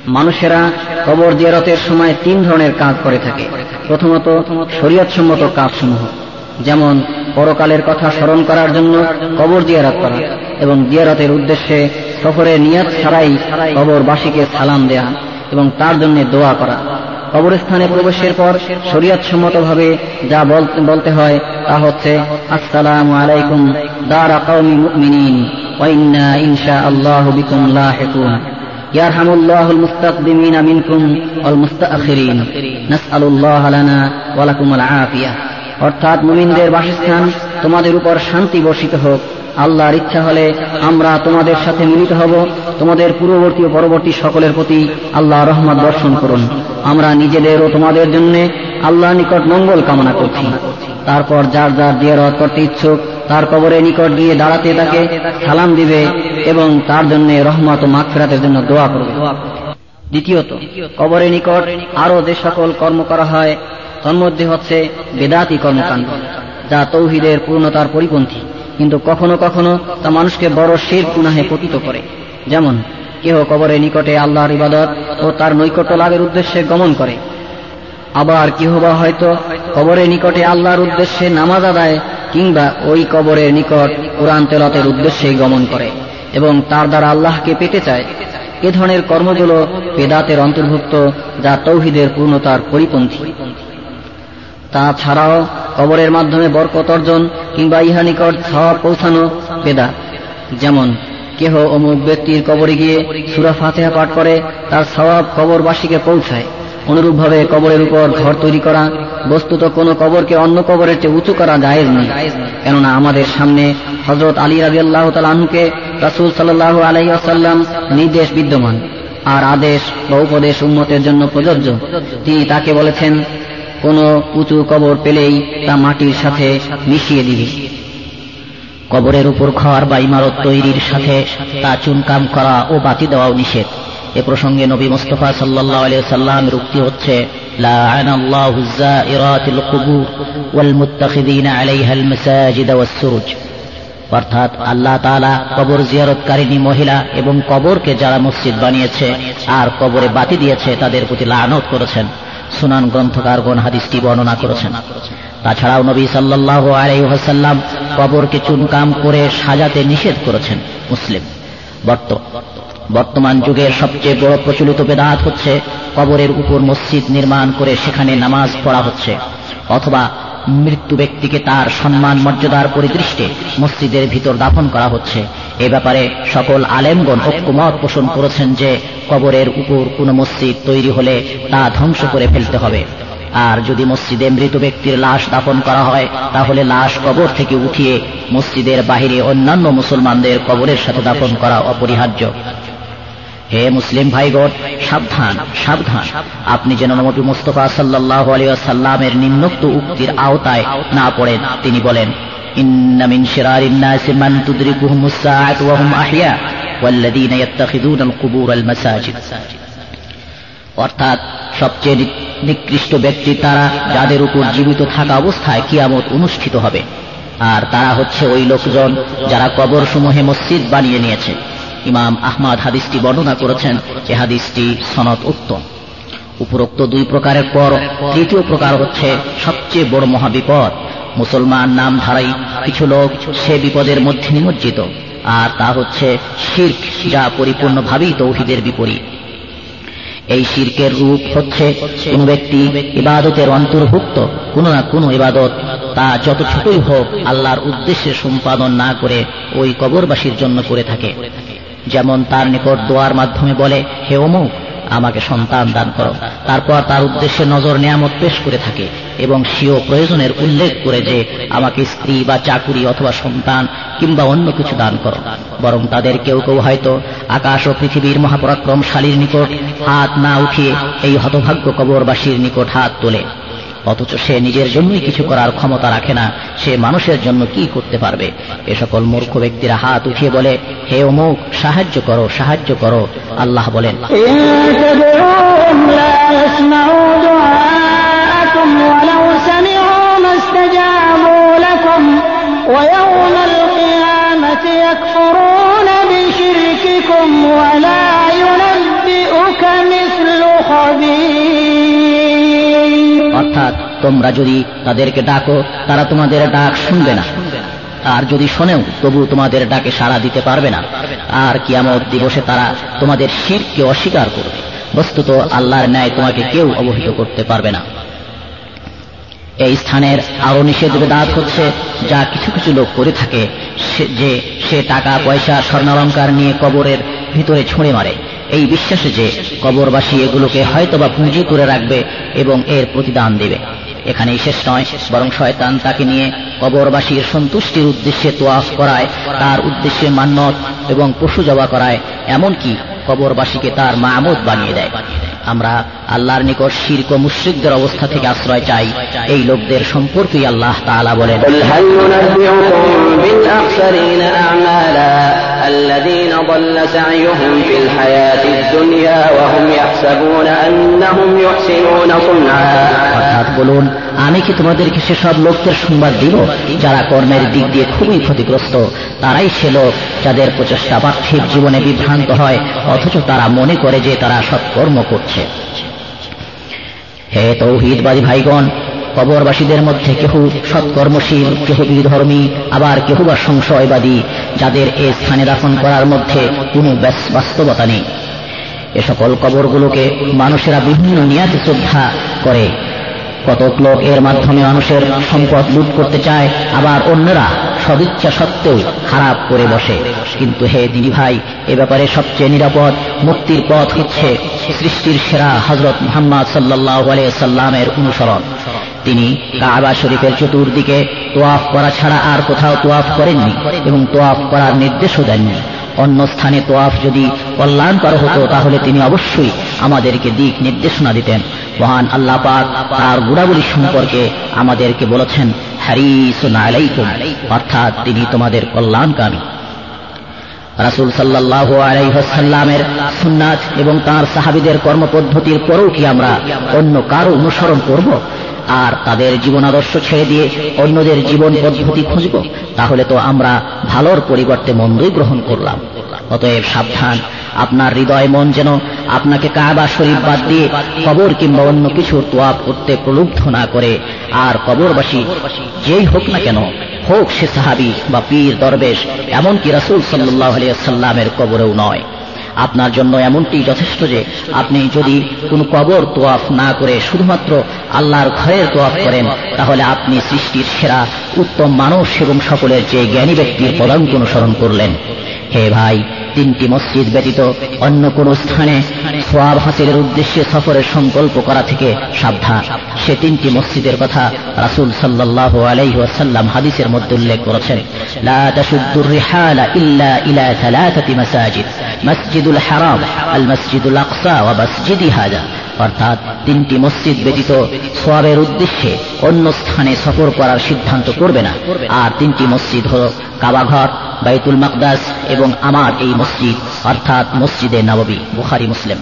মানুষেরা কবর জিয়ারতের সময় তিন ধরনের কাজ করে থাকে। প্রথমত, শরীয়তসম্মত কাজসমূহ, যেমন পরকালের কথা স্মরণ করার জন্য কবর জিয়ারত করা এবং জিয়ারতের উদ্দেশ্যে সফরে নিয়াত ছাড়াই কবরবাসীকে সালাম দেয়া এবং তার জন্য দোয়া করা। কবরস্থানে প্রবেশের পর শরীয়ত ভাবে যা বলতে হয় তা হচ্ছে আসসালামু আলাইকুম দারা কওমি মুমিনিন ওয়া ইন্না ইনশা আল্লাহু বিকুম লাহিকুন يرحم الله المستقدمين منكم والمستأخرين نسأل الله لنا ولكم العافية অর্থাৎ মুমিনদের বাসস্থান তোমাদের উপর শান্তি বর্ষিত হোক আল্লাহর ইচ্ছা হলে আমরা তোমাদের সাথে মিলিত হব। তোমাদের পূর্ববর্তী ও পরবর্তী সকলের প্রতি আল্লাহ রহমত দর্শন করুন। আমরা নিজেদের ও তোমাদের জন্য আল্লাহ নিকট মঙ্গল কামনা করছি। তারপর যার যার দিয়ে জিয়ারত করতে ইচ্ছুক, তার কবরের নিকট গিয়ে দাঁড়াতে তাকে সালাম দিবে এবং তার জন্য রহমত ও মাগফিরাতের জন্য দোয়া করবে। দ্বিতীয়ত কবরের নিকট আরও যে সকল কর্ম করা হয়, তন্মধ্যে হচ্ছে বেদাতি কর্মকাণ্ড, যা তৌহিদের পূর্ণতার পরিপন্থী। কিন্তু কখনো কখনো তা মানুষকে বড় শের গুনাহে পতিত করে। যেমন, কেহ কবরের নিকটে আল্লাহর ইবাদত ও তার নৈকট্য লাভের উদ্দেশ্যে গমন করে। আবার কেহ বা হয়তো কবরের নিকটে আল্লাহর উদ্দেশ্যে নামাজ আদায় কিংবা ওই কবরের নিকট কোরআন তেলতের উদ্দেশ্যে গমন করে এবং তার দ্বারা আল্লাহকে পেতে চায়, এ ধরনের কর্মগুলো বেদাতের অন্তর্ভুক্ত যা তৌহিদের পূর্ণতার পরিপন্থী। তাছাড়াও কবরের মাধ্যমে বরকত অর্জন কিংবা ইহা নিকট সব পৌঁছানো বেদা। যেমন, কেহ অমুক ব্যক্তির কবরে গিয়ে সুরা ফাতেহা পাঠ করে, তার সবাব কবরবাসীকে পৌঁছায়। অনুরূপভাবে কবরের উপর ঘর তৈরি করা বস্তুত কোনো কবরকে অন্য কবরের চেয়ে উঁচু করা যায় নয়। কেননা আমাদের সামনে হজরত আলী রাজি আল্লাহ তালুকে রাসুল সাল্লাহ আলাই আসাল্লাম নির্দেশ বিদ্যমান। আর আদেশ বা উপদেশ উন্মতের জন্য প্রযোজ্য। তিনি তাকে বলেছেন কোন উঁচু কবর পেলেই তা মাটির সাথে মিশিয়ে দিবি। কবরের উপর খাওয়ার বা ইমারত তৈরির সাথে তা চুনকাম করা ও বাতি দেওয়াও নিষেধ। এ প্রসঙ্গে নবী মোস্তফা সাল্লাহ আলিয় সাল্লাম রুক্তি হচ্ছে অর্থাৎ আল্লাহ তালা কবর জিয়ারতকারিনী মহিলা এবং কবরকে যারা মসজিদ বানিয়েছে আর কবরে বাতি দিয়েছে তাদের প্রতি লানত করেছেন। সুনান গ্রন্থকারগণ হাদিসটি বর্ণনা করেছেন। তাছাড়াও নবী সাল্লাহ আলাইহাসাল্লাম কবরকে চুনকাম করে সাজাতে নিষেধ করেছেন মুসলিম। বর্তমান যুগের সবচেয়ে বড় প্রচলিত বেদাত হচ্ছে কবরের উপর মসজিদ নির্মাণ করে সেখানে নামাজ পড়া হচ্ছে। অথবা মৃত্যু ব্যক্তিকে তার সম্মান মর্যাদার পরিদৃষ্টে মসজিদের ভিতর দাফন করা হচ্ছে। এ ব্যাপারে সকল আলেমগণ ঐক্যমত পোষণ করেছেন যে কবরের উপর কোন মসজিদ তৈরি হলে তা ধ্বংস করে ফেলতে হবে। আর যদি মসজিদে মৃত ব্যক্তির লাশ দাফন করা হয়, তাহলে লাশ কবর থেকে উঠিয়ে মসজিদের বাহিরে অন্যান্য মুসলমানদের কবরের সাথে দাফন করা অপরিহার্য। হে মুসলিম ভাইগণ, সাবধান সাবধান। আপনি যেন নবী মুস্তফা সাল্লাহ আলিয়া সাল্লামের নিম্নোক্ত উক্তির আওতায় না পড়েন, তিনি বলেন إن من شرار الناس من تدركهم الساعة وهم أحياء والذين يتخذون القبور المساجد অর্থাৎ সবচেয়ে নিকৃষ্ট ব্যক্তি তারা যাদের উপর জীবিত থাকা অবস্থায় কিয়ামত অনুষ্ঠিত হবে আর তারা হচ্ছে ওই লোকজন যারা কবর সমূহে মসজিদ বানিয়ে নিয়েছে ইমাম আহমাদ হাদিসটি বর্ণনা করেছেন যে হাদিসটি সনদ উত্তম উপরোক্ত দুই প্রকারের পর তৃতীয় প্রকার হচ্ছে সবচেয়ে বড় মহাবিপদ মুসলমান নাম ধারাই কিছু লোক সে বিপদের মধ্যে নিমজ্জিত। আর তা হচ্ছে শির্ক, যা পরিপূর্ণভাবেই তৌহিদের বিপরীত। এই শির্কের রূপ হচ্ছে কোন ব্যক্তি ইবাদতের অন্তর্ভুক্ত, কোন না কোন ইবাদত। তা যত ছোটই হোক আল্লাহর উদ্দেশ্যে সম্পাদন না করে ওই কবরবাসীর জন্য করে থাকে। যেমন তার নিকট দোয়ার মাধ্যমে বলে, হে অমুক আমাকে সন্তান দান করো। তারপর তার উদ্দেশ্যে নজর নিয়ামত পেশ করে থাকে এবং সেও প্রয়োজনের উল্লেখ করে যে আমাকে স্ত্রী বা চাকুরি অথবা সন্তান কিংবা অন্য কিছু দান করো। বরং তাদের কেউ কেউ হয়তো আকাশ ও পৃথিবীর মহাপরাক্রমশালীর নিকট হাত না উঠিয়ে এই হতভাগ্য কবরবাসীর নিকট হাত তোলে। অথচ সে নিজের জন্যই কিছু করার ক্ষমতা রাখে না সে মানুষের জন্য কি করতে পারবে এ সকল মূর্খ ব্যক্তিরা হাত উঠিয়ে বলে হে অমুক সাহায্য করো সাহায্য করো আল্লাহ বলেন ويوم القيامة يكفرون بشرككم ولا ينبئك مثل خبير অর্থাৎ তোমরা যদি তাদেরকে ডাকো, তারা তোমাদের ডাক শুনবে না। আর যদি শোনেও, তবু তোমাদের ডাকে সাড়া দিতে পারবে না। আর কিয়ামত দিবসে তারা তোমাদের শিরকে অস্বীকার করবে। বস্তুত আল্লাহর ন্যায় তোমাকে কেউ অবহিত করতে পারবে না। এই স্থানের আরও নিষেধ বেদাত হচ্ছে, যা কিছু কিছু লোক করে থাকে যে সে টাকা, পয়সা, স্বর্ণালঙ্কার নিয়ে কবরের ভিতরে ছুঁড়ে মারে। এই বিশ্বাসে যে কবরবাসী এগুলোকে হয়তোবা পুঁজি করে রাখবে এবং এর প্রতিদান দেবে। এখানেই শেষ নয়, বরং শয়তান তাকে নিয়ে কবরবাসীর সন্তুষ্টির উদ্দেশ্যে তোয়াফ করায়, তার উদ্দেশ্যে মান্নত এবং পশু জবা করায়, এমনকি কবরবাসীকে তার মামুদ বানিয়ে দেয়। আমরা আল্লাহর নিকট শির্ক মুশ্রিকদের অবস্থা থেকে আশ্রয় চাই, এই লোকদের সম্পর্কেই আল্লাহ তাআলা বলেন। الذين ضل سعيهم في الحياة الدنيا وهم يحسبون أنهم يحسنون صنعا. বলুন, আমি কি তোমাদেরকে সেসব লোকদের সংবাদ দিব, যারা কর্মের দিক দিয়ে খুবই ক্ষতিগ্রস্ত? তারাই সে লোক যাদের প্রচেষ্টা পার্থিব জীবনে বিভ্রান্ত হয়, অথচ তারা মনে করে যে তারা সৎকর্ম করছে। হে তৌহিদবাদী ভাইগণ কবরবাসীদের মধ্যে কেহ সৎকর্মশীল, কেহ বিধর্মী, আবার কেহ বা সংশয়বাদী, যাদের এ স্থানে দাফন করার মধ্যে কোনো বাস্তবতা নেই। এ সকল কবরগুলোকে মানুষেরা বিভিন্ন নিয়াতে শ্রদ্ধা করে। কতক লোক এর মাধ্যমে মানুষের সম্পদ লুট করতে চায়, আবার অন্যরা সদিচ্ছা সত্ত্বেও খারাপ করে বসে। কিন্তু হে দিদি ভাই, এ ব্যাপারে সবচেয়ে নিরাপদ মুক্তির পথ হচ্ছে সৃষ্টির সেরা হজরত মোহাম্মদ সাল্লাহ সাল্লামের অনুসরণ। তিনি কাবা শরীফের চতুর্দিকে তোয়াফ করা ছাড়া আর কোথাও তোয়াফ করেননি এবং তোয়াফ করার নির্দেশও দেননি। অন্য স্থানে তোয়াফ যদি কল্যাণকর হতো, তাহলে তিনি অবশ্যই আমাদেরকে দিক নির্দেশনা দিতেন। মহান আল্লাহ পাক তার গুণাবলী সম্পর্কে আমাদেরকে বলেছেন আলাইকুম, অর্থাৎ তিনি তোমাদের কল্যাণকামী। রাসুল সাল্লাহ আলাইসাল্লামের সুন্নাত এবং তার সাহাবিদের কর্মপদ্ধতির পরেও কি আমরা অন্য কারও অনুসরণ করব? আর তাদের জীবন আদর্শ ছেড়ে দিয়ে অন্যদের জীবন পদ্ধতি খুঁজব, তাহলে তো আমরা ভালোর পরিবর্তে মন্দই গ্রহণ করলাম। অতএব সাবধান, আপনার হৃদয় মন যেন আপনাকে কাবা শরীফ বাদ দিয়ে কবর কিংবা অন্য কিছুর তোয়াব করতে প্রলুব্ধ না করে, আর কবরবাসী যেই হোক না কেন, হোক সে সাহাবি বা পীর, দরবেশ, এমনকি রাসুল সাল্লাহ আলিয়া সাল্লামের কবরেও নয়। আপনার জন্য এমনটি যথেষ্ট যে আপনি যদি কোন কবর তোয়াফ না করে শুধুমাত্র আল্লাহর ঘরের তোয়াফ করেন, তাহলে আপনি সৃষ্টির সেরা উত্তম মানুষ এবং সকলের যে জ্ঞানী ব্যক্তির পদাঙ্ক অনুসরণ করলেন। হে ভাই, তিনটি মসজিদ ব্যতীত অন্য কোন স্থানে সোয়াব হাসিলের উদ্দেশ্যে সফরের সংকল্প করা থেকে সাবধান। সে তিনটি মসজিদের কথা রাসুল সাল্লাহ আলাইহি হাদিসের মধ্যে উল্লেখ করেছেন। মাসাজিদ মসজিদুল হারাম আল মসজিদুল আকসা ওয়া মসজিদি হাজা। অর্থাৎ তিনটি মসজিদ ব্যতীত সোয়াবের উদ্দেশ্যে অন্য স্থানে সফর করার সিদ্ধান্ত করবে না। আর তিনটি মসজিদ হল কাবাঘর, বাইতুল মাকদাস এবং আমার এই মসজিদ, অর্থাৎ মসজিদে নববী, বুখারি, মুসলিম।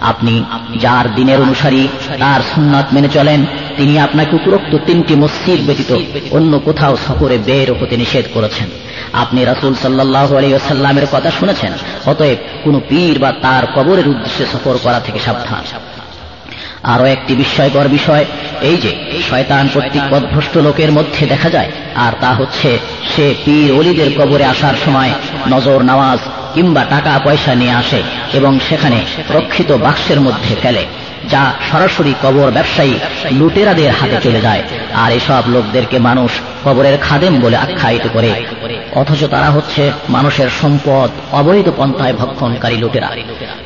আপনি যার দিনের অনুসারী, তার সুন্নাত মেনে চলেন, তিনি আপনাকে উপরোক্ত তিনটি মসজিদ ব্যতীত অন্য কোথাও সফরে বের হতে নিষেধ করেছেন। আপনি রাসুল সাল্লাহ আলিয়াল্লামের কথা শুনেছেন। অতএব কোন পীর বা তার কবরের উদ্দেশ্যে সফর করা থেকে সাবধান। আরও একটি বিস্ময়কর বিষয়, এই যে শয়তান কর্তৃক পদভ্রষ্ট লোকের মধ্যে দেখা যায়, আর তা হচ্ছে সে পীর অলিদের কবরে আসার সময় নজর, নামাজ কিংবা টাকা পয়সা নিয়ে আসে এবং সেখানে রক্ষিত বাক্সের মধ্যে ফেলে। যা সরাসরি কবর ব্যবসায়ী লুটেরাদের হাতে চলে যায়। আর এসব লোকদেরকে মানুষ কবরের খাদেম বলে আখ্যায়িত করে। অথচ তারা হচ্ছে মানুষের সম্পদ, অবৈধ পন্থায় ভক্ষণকারী লুটেরা।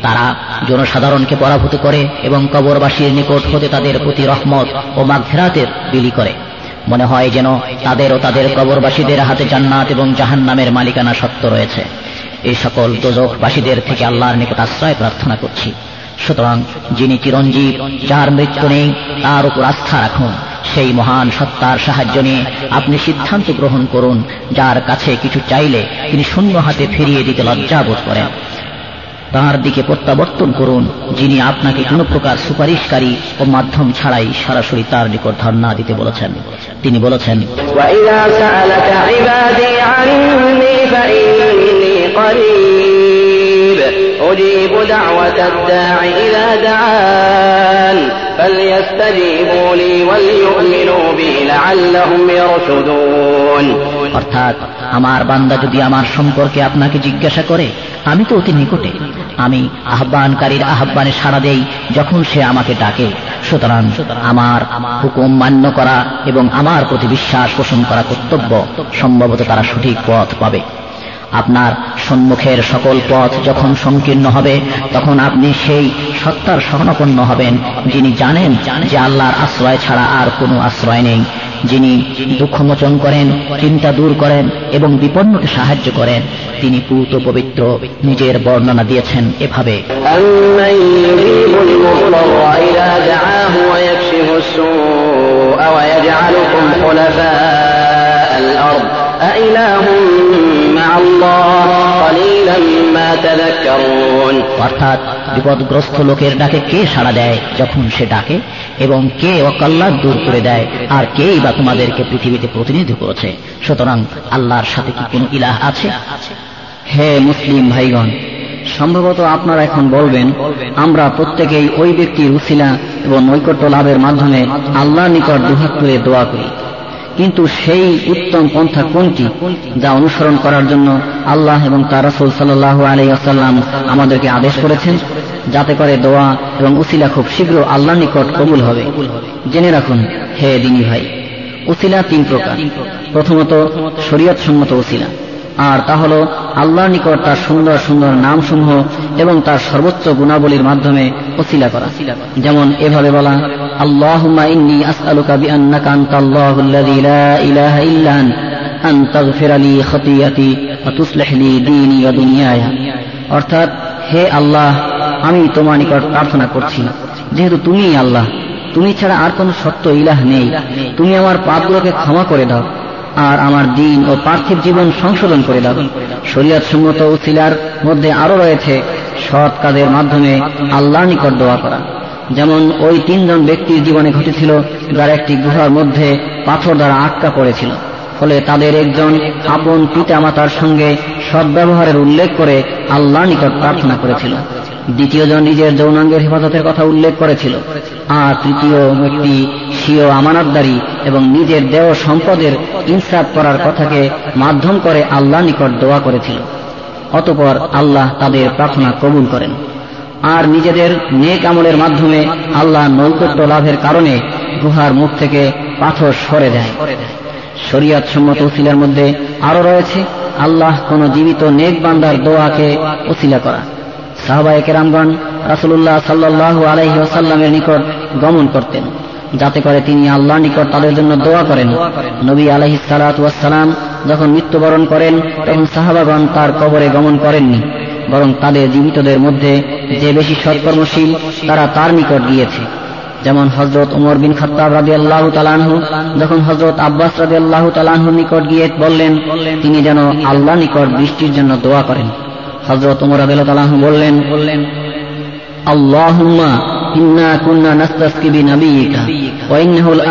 তারা জনসাধারণকে পরাভূত করে এবং কবরবাসীর নিকট হতে তাদের প্রতি রহমত ও মাঘেরাতের বিলি করে। মনে হয় যেন তাদের ও তাদের কবরবাসীদের হাতে জান্নাত এবং জাহান নামের মালিকানা সত্য রয়েছে। এই সকল দোজকবাসীদের থেকে আল্লাহর নিকট আশ্রয় প্রার্থনা করছি। সুতরাং যিনি চিরঞ্জীব, যার মৃত্যু নেই, তার উপর আস্থা রাখুন। সেই মহান সত্তার সাহায্য নিয়ে আপনি সিদ্ধান্ত গ্রহণ করুন, যার কাছে কিছু চাইলে তিনি শূন্য হাতে ফিরিয়ে দিতে লজ্জাবোধ করেন। তাঁর দিকে প্রত্যাবর্তন করুন, যিনি আপনাকে কোনো প্রকার সুপারিশকারী ও মাধ্যম ছাড়াই সরাসরি তার নিকট ধর্ণা দিতে বলেছেন। তিনি বলেছেন أجيب دعوة الداع إذا دعان فليستجيبوا لي وليؤمنوا بي لعلهم يرشدون অর্থাৎ আমার বান্দা যদি আমার সম্পর্কে আপনাকে জিজ্ঞাসা করে আমি তো অতি নিকটে আমি আহ্বানকারীর আহ্বানে সাড়া দেই যখন সে আমাকে ডাকে সুতরাং আমার হুকুম মান্য করা এবং আমার প্রতি বিশ্বাস পোষণ করা কর্তব্য সম্ভবত তারা সঠিক পথ পাবে আপনার সম্মুখের সকল পথ যখন সংকীর্ণ হবে তখন আপনি সেই সত্তার সহনাপন্ন হবেন যিনি জানেন যে আল্লাহর আশ্রয় ছাড়া আর কোনো আশ্রয় নেই যিনি দুঃখমোচন করেন চিন্তা দূর করেন এবং বিপন্নকে সাহায্য করেন তিনি পুত পবিত্র নিজের বর্ণনা দিয়েছেন এভাবে ويجعلكم خلفاء الأرض أإله অর্থাৎ বিপদগ্রস্ত লোকের ডাকে কে সাড়া দেয় যখন সে ডাকে? এবং কে অকল্যাণ দূর করে দেয়? আর কেই বা তোমাদেরকে পৃথিবীতে প্রতিনিধি করেছে? সুতরাং আল্লাহর সাথে কি কোন ইলাহ আছে? হে মুসলিম ভাইগণ, সম্ভবত আপনারা এখন বলবেন, আমরা প্রত্যেকেই ওই ব্যক্তির উসিলা এবং নৈকট্য লাভের মাধ্যমে আল্লাহর নিকট দুহাত তুলে দোয়া করি। কিন্তু সেই উত্তম পন্থা কোনটি? যা অনুসরণ করার জন্য আল্লাহ এবং তার রসুল সাল্লাহ আলী আসাল্লাম আমাদেরকে আদেশ করেছেন, যাতে করে দোয়া এবং উসিলা খুব শীঘ্র আল্লাহ নিকট কবুল হবে। জেনে রাখুন, হে দিনী ভাই, উসিলা তিন প্রকার। প্রথমত শরীয়ত সম্মত উসিলা। আর তা হল আল্লাহর নিকট তার সুন্দর সুন্দর নামসমূহ এবং তার সর্বোচ্চ গুণাবলীর মাধ্যমে ওসিলা করা। যেমন এভাবে বলা ইন্নি আসআলুকা লা ইলাহা ইল্লা আন তাগফিরা লি খতিয়াতি ওয়া তুসলিহ লি দীনি ওয়া অর্থাৎ, হে আল্লাহ, আমি তোমার নিকট প্রার্থনা করছি। যেহেতু তুমি আল্লাহ, তুমি ছাড়া আর কোনো সত্য ইলাহ নেই। তুমি আমার পাপগুলোকে ক্ষমা করে দাও। আর আমার দিন ও পার্থিব জীবন সংশোধন করে দাও। শরীয়ত সম্মত উসিলার মধ্যে আরও রয়েছে সৎ কাজের মাধ্যমে আল্লাহ নিকট দোয়া করা। যেমন ওই তিনজন ব্যক্তির জীবনে ঘটেছিল যার একটি গুহার মধ্যে পাথর দ্বারা আটকা পড়েছিল। ফলে তাদের একজন আপন পিতা মাতার সঙ্গে সদ্ব্যবহারের উল্লেখ করে আল্লাহ নিকট প্রার্থনা করেছিল। দ্বিতীয়জন নিজের যৌনাঙ্গের হেফাজতের কথা উল্লেখ করেছিল। আর তৃতীয় ব্যক্তি স্বীয় আমানতদারি এবং নিজের দেহ সম্পদের ইনসাফ করার কথাকে মাধ্যম করে আল্লাহ নিকট দোয়া করেছিল। অতপর আল্লাহ তাদের প্রার্থনা কবুল করেন। আর নিজেদের নেক আমলের মাধ্যমে আল্লাহ নৈকট্য লাভের কারণে গুহার মুখ থেকে পাথর সরে যায়। শরিয়াত সম্মত উসিলার মধ্যে আরও রয়েছে, আল্লাহ কোন জীবিত নেক বান্দার দোয়াকে উসিলা করা। সাহবায় কেরামগণ রাসুল্লাহ সাল্লাহ আলহি নিকট গমন করতেন। যাতে করে তিনি আল্লাহ নিকট তাদের জন্য দোয়া করেন। নবী আলহি সালাতাম যখন মৃত্যুবরণ করেন তখন সাহাবাগণ তার কবরে গমন করেননি বরং তাদের জীবিতদের মধ্যে যে বেশি সৎকর্মশীল তারা তার নিকট গিয়েছে। যেমন হজরত উমর বিন খত্তাব রাজি আল্লাহ তালানহু যখন হজরত আব্বাস রাজি আল্লাহ তালানহুর নিকট গিয়ে বললেন তিনি যেন আল্লাহ নিকট বৃষ্টির জন্য দোয়া করেন। হজরত উমর রাজি তালাহু বললেন বললেন ইন্নাহু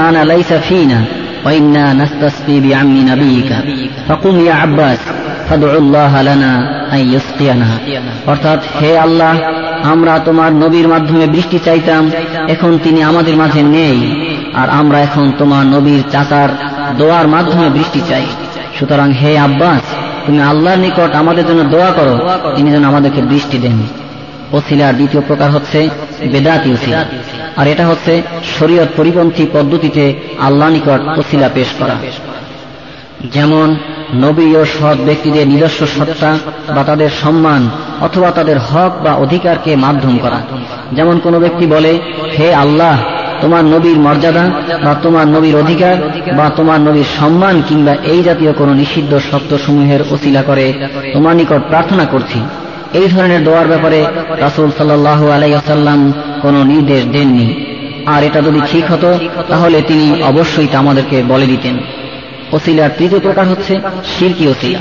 আনা লাইসা ফিনা ওয়া ইন্না নাস্তাসকি বিআম্মি নাবিয়িকা ফাকুম ইয়া আব্বাস অর্থাৎ হে আল্লাহ, আমরা তোমার নবীর মাধ্যমে বৃষ্টি চাইতাম, এখন তিনি আমাদের মাঝে নেই, আর আমরা এখন তোমার নবীর চাচার দোয়ার মাধ্যমে বৃষ্টি চাই। সুতরাং হে আব্বাস, তুমি আল্লাহর নিকট আমাদের জন্য দোয়া করো, তিনি যেন আমাদেরকে বৃষ্টি দেন। ওসিলার দ্বিতীয় প্রকার হচ্ছে বেদাতি ওসিলা আর এটা হচ্ছে শরীয়ত পরিপন্থী পদ্ধতিতে আল্লাহ নিকট ওসিলা পেশ করা। যেমন নবী ও সৎ ব্যক্তিদের নিজস্ব সত্তা বা তাদের সম্মান অথবা তাদের হক বা অধিকারকে মাধ্যম করা। যেমন কোন ব্যক্তি বলে, হে আল্লাহ, তোমার নবীর মর্যাদা বা তোমার নবীর অধিকার বা তোমার নবীর সম্মান কিংবা এই জাতীয় কোন নিষিদ্ধ সত্যসমূহের ওসিলা করে তোমার নিকট প্রার্থনা করছি। এই ধরনের দোয়ার ব্যাপারে রাসুল সাল্লাহ আলাইসাল্লাম কোন নির্দেশ দেননি। আর এটা যদি ঠিক হতো, তাহলে তিনি অবশ্যই তা আমাদেরকে বলে দিতেন। ওসিলার তৃতীয় প্রকার হচ্ছে শিরকি ওসিলা,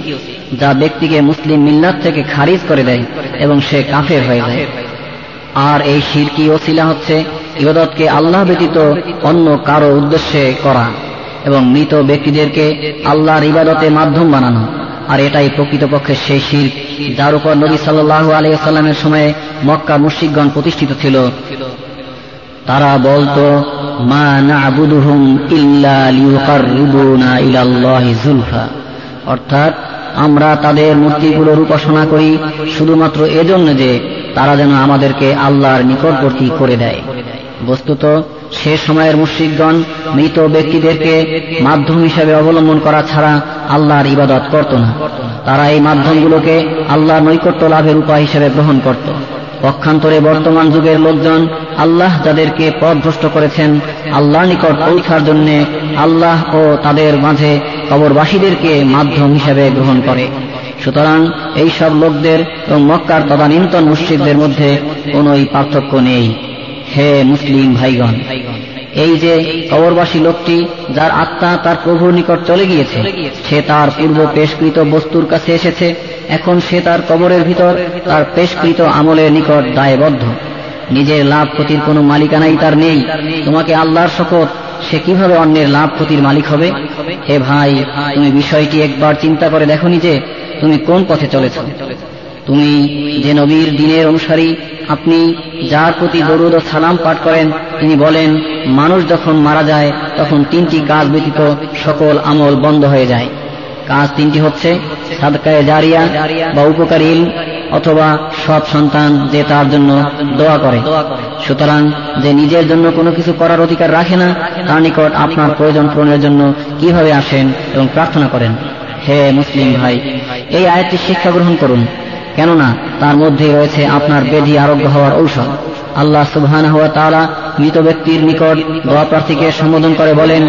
যা ব্যক্তিকে মুসলিম মিল্লাত থেকে খারিজ করে দেয় এবং সে কাফের হয়ে যায়। আর এই শিরকি ওসিলা হচ্ছে ইবাদতকে আল্লাহ ব্যতীত অন্য কারও উদ্দেশ্যে করা এবং মৃত ব্যক্তিদেরকে আল্লাহর ইবাদতে মাধ্যম বানানো। আর এটাই প্রকৃতপক্ষে সেই শির যার উপর নবী সাল্লাহ আলিয়াল্লামের সময়ে মক্কা মুশিকগণ প্রতিষ্ঠিত ছিল। তারা বলতো, মা অর্থাৎ, আমরা তাদের মূর্তিগুলোর উপাসনা করি শুধুমাত্র এজন্য যে তারা যেন আমাদেরকে আল্লাহর নিকটবর্তী করে দেয়। বস্তুত সে সময়ের মুশ্রিকগণ মৃত ব্যক্তিদেরকে মাধ্যম হিসেবে অবলম্বন করা ছাড়া আল্লাহর ইবাদত করত না। তারা এই মাধ্যমগুলোকে আল্লাহর নৈকট্য লাভের উপায় হিসেবে গ্রহণ করত। পক্ষান্তরে বর্তমান যুগের লোকজন আল্লাহ যাদেরকে পথভ্রষ্ট করেছেন আল্লাহ নিকট পরীক্ষার জন্য আল্লাহ ও তাদের মাঝে কবরবাসীদেরকে মাধ্যম হিসেবে গ্রহণ করে। সুতরাং এই সব লোকদের এবং মক্কার তদানীন্তন মুশ্রিকদের মধ্যে কোন পার্থক্য নেই। হে মুসলিম ভাইগণ, এই যে কবরবাসী লোকটি যার আত্মা তার প্রভুর নিকট চলে গিয়েছে, সে তার পূর্ব পেশকৃত বস্তুর কাছে এসেছে, এখন সে তার কবরের ভিতর তার পেশকৃত আমলের নিকট দায়বদ্ধ। নিজের লাভ ক্ষতির কোনো মালিকানাই তার নেই, তোমাকে আল্লাহর শপথ, সে কীভাবে অন্যের লাভ ক্ষতির মালিক হবে? হে ভাই, তুমি বিষয়টি একবার চিন্তা করে দেখো যে তুমি কোন পথে চলেছ? তুমি যে নবীর দিনের অনুসারী আপনি যার প্রতি দরুদ ও সালাম পাঠ করেন, তিনি বলেন, মানুষ যখন মারা যায়, তখন তিনটি কাজ ব্যতীত সকল আমল বন্ধ হয়ে যায়। কাজ তিনটি হচ্ছে সাদকায় জারিয়া বা উপকারী অথবা সৎ সন্তান যে তার জন্য দোয়া করে। সুতরাং যে নিজের জন্য কোনো কিছু করার অধিকার রাখে না, তার নিকট আপনার প্রয়োজন পূরণের জন্য কীভাবে আসেন এবং প্রার্থনা করেন? হে মুসলিম ভাই, এই আয়াতটি শিক্ষা গ্রহণ করুন। কেননা তার মধ্যে রয়েছে আপনার বেধি আরোগ্য হওয়ার ঔষধ আল্লাহ সুবহান হওয়া তারা মৃত ব্যক্তির নিকট দোয়া প্রার্থীকে সম্বোধন করে বলেন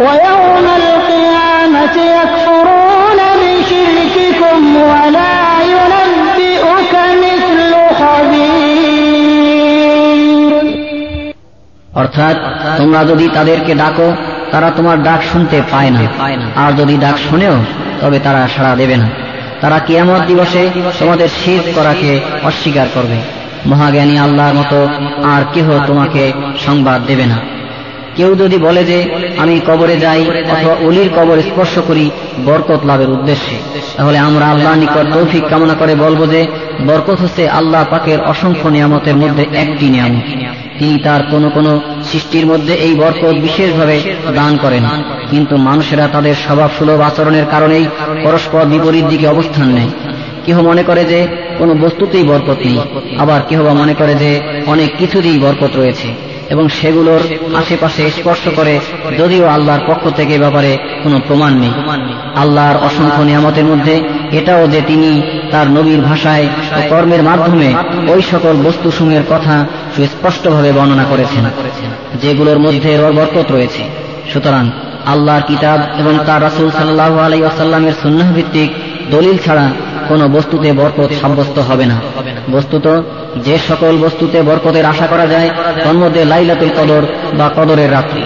ويوم القيامة يكفرون بشرككم অর্থাৎ তোমরা যদি তাদেরকে ডাকো, তারা তোমার ডাক শুনতে পায় না। আর যদি ডাক শুনেও, তবে তারা সাড়া দেবে না। তারা কিয়ামত দিবসে তোমাদের শীত করাকে অস্বীকার করবে। মহাজ্ঞানী আল্লাহর মতো আর কেহ তোমাকে সংবাদ দেবে না। কেউ যদি বলে যে, আমি কবরে যাই অথবা অলির কবর স্পর্শ করি, বরকত লাভের উদ্দেশ্যে। তাহলে আমরা আল্লাহ নিকট তৌফিক কামনা করে বলব যে, বরকত হচ্ছে আল্লাহ পাকের অসংখ্য নিয়ামতের মধ্যে একটি নিয়ামত। তিনি তার কোন কোন সৃষ্টির মধ্যে এই বরকত বিশেষভাবে দান করেন। কিন্তু মানুষেরা তাদের স্বভাব সুলভ আচরণের কারণেই পরস্পর বিপরীত দিকে অবস্থান নেয়। কেহ মনে করে যে কোনো বস্তুতেই বরকত নেই, আবার কেহ বা মনে করে যে অনেক কিছুতেই বরকত রয়েছে এবং সেগুলোর আশেপাশে স্পর্শ করে যদিও আল্লাহর পক্ষ থেকে ব্যাপারে কোনো প্রমাণ নেই। আল্লাহর অসংখ্য নিয়ামতের মধ্যে এটাও যে তিনি তার নবীর ভাষায় ও কর্মের মাধ্যমে ওই সকল বস্তুসমূহের কথা সুস্পষ্টভাবে বর্ণনা করেছেন, যেগুলোর মধ্যে বরকত রয়েছে। সুতরাং আল্লাহর কিতাব এবং তার রাসুল সাল্লাহ আলাই আসাল্লামের ভিত্তিক দলিল ছাড়া কোনো বস্তুতে বরকত সাব্যস্ত হবে না। বস্তুত যে সকল বস্তুতে বরকতের আশা করা যায় তন্মধ্যে লাইলাতুল কদর বা কদরের রাত্রি।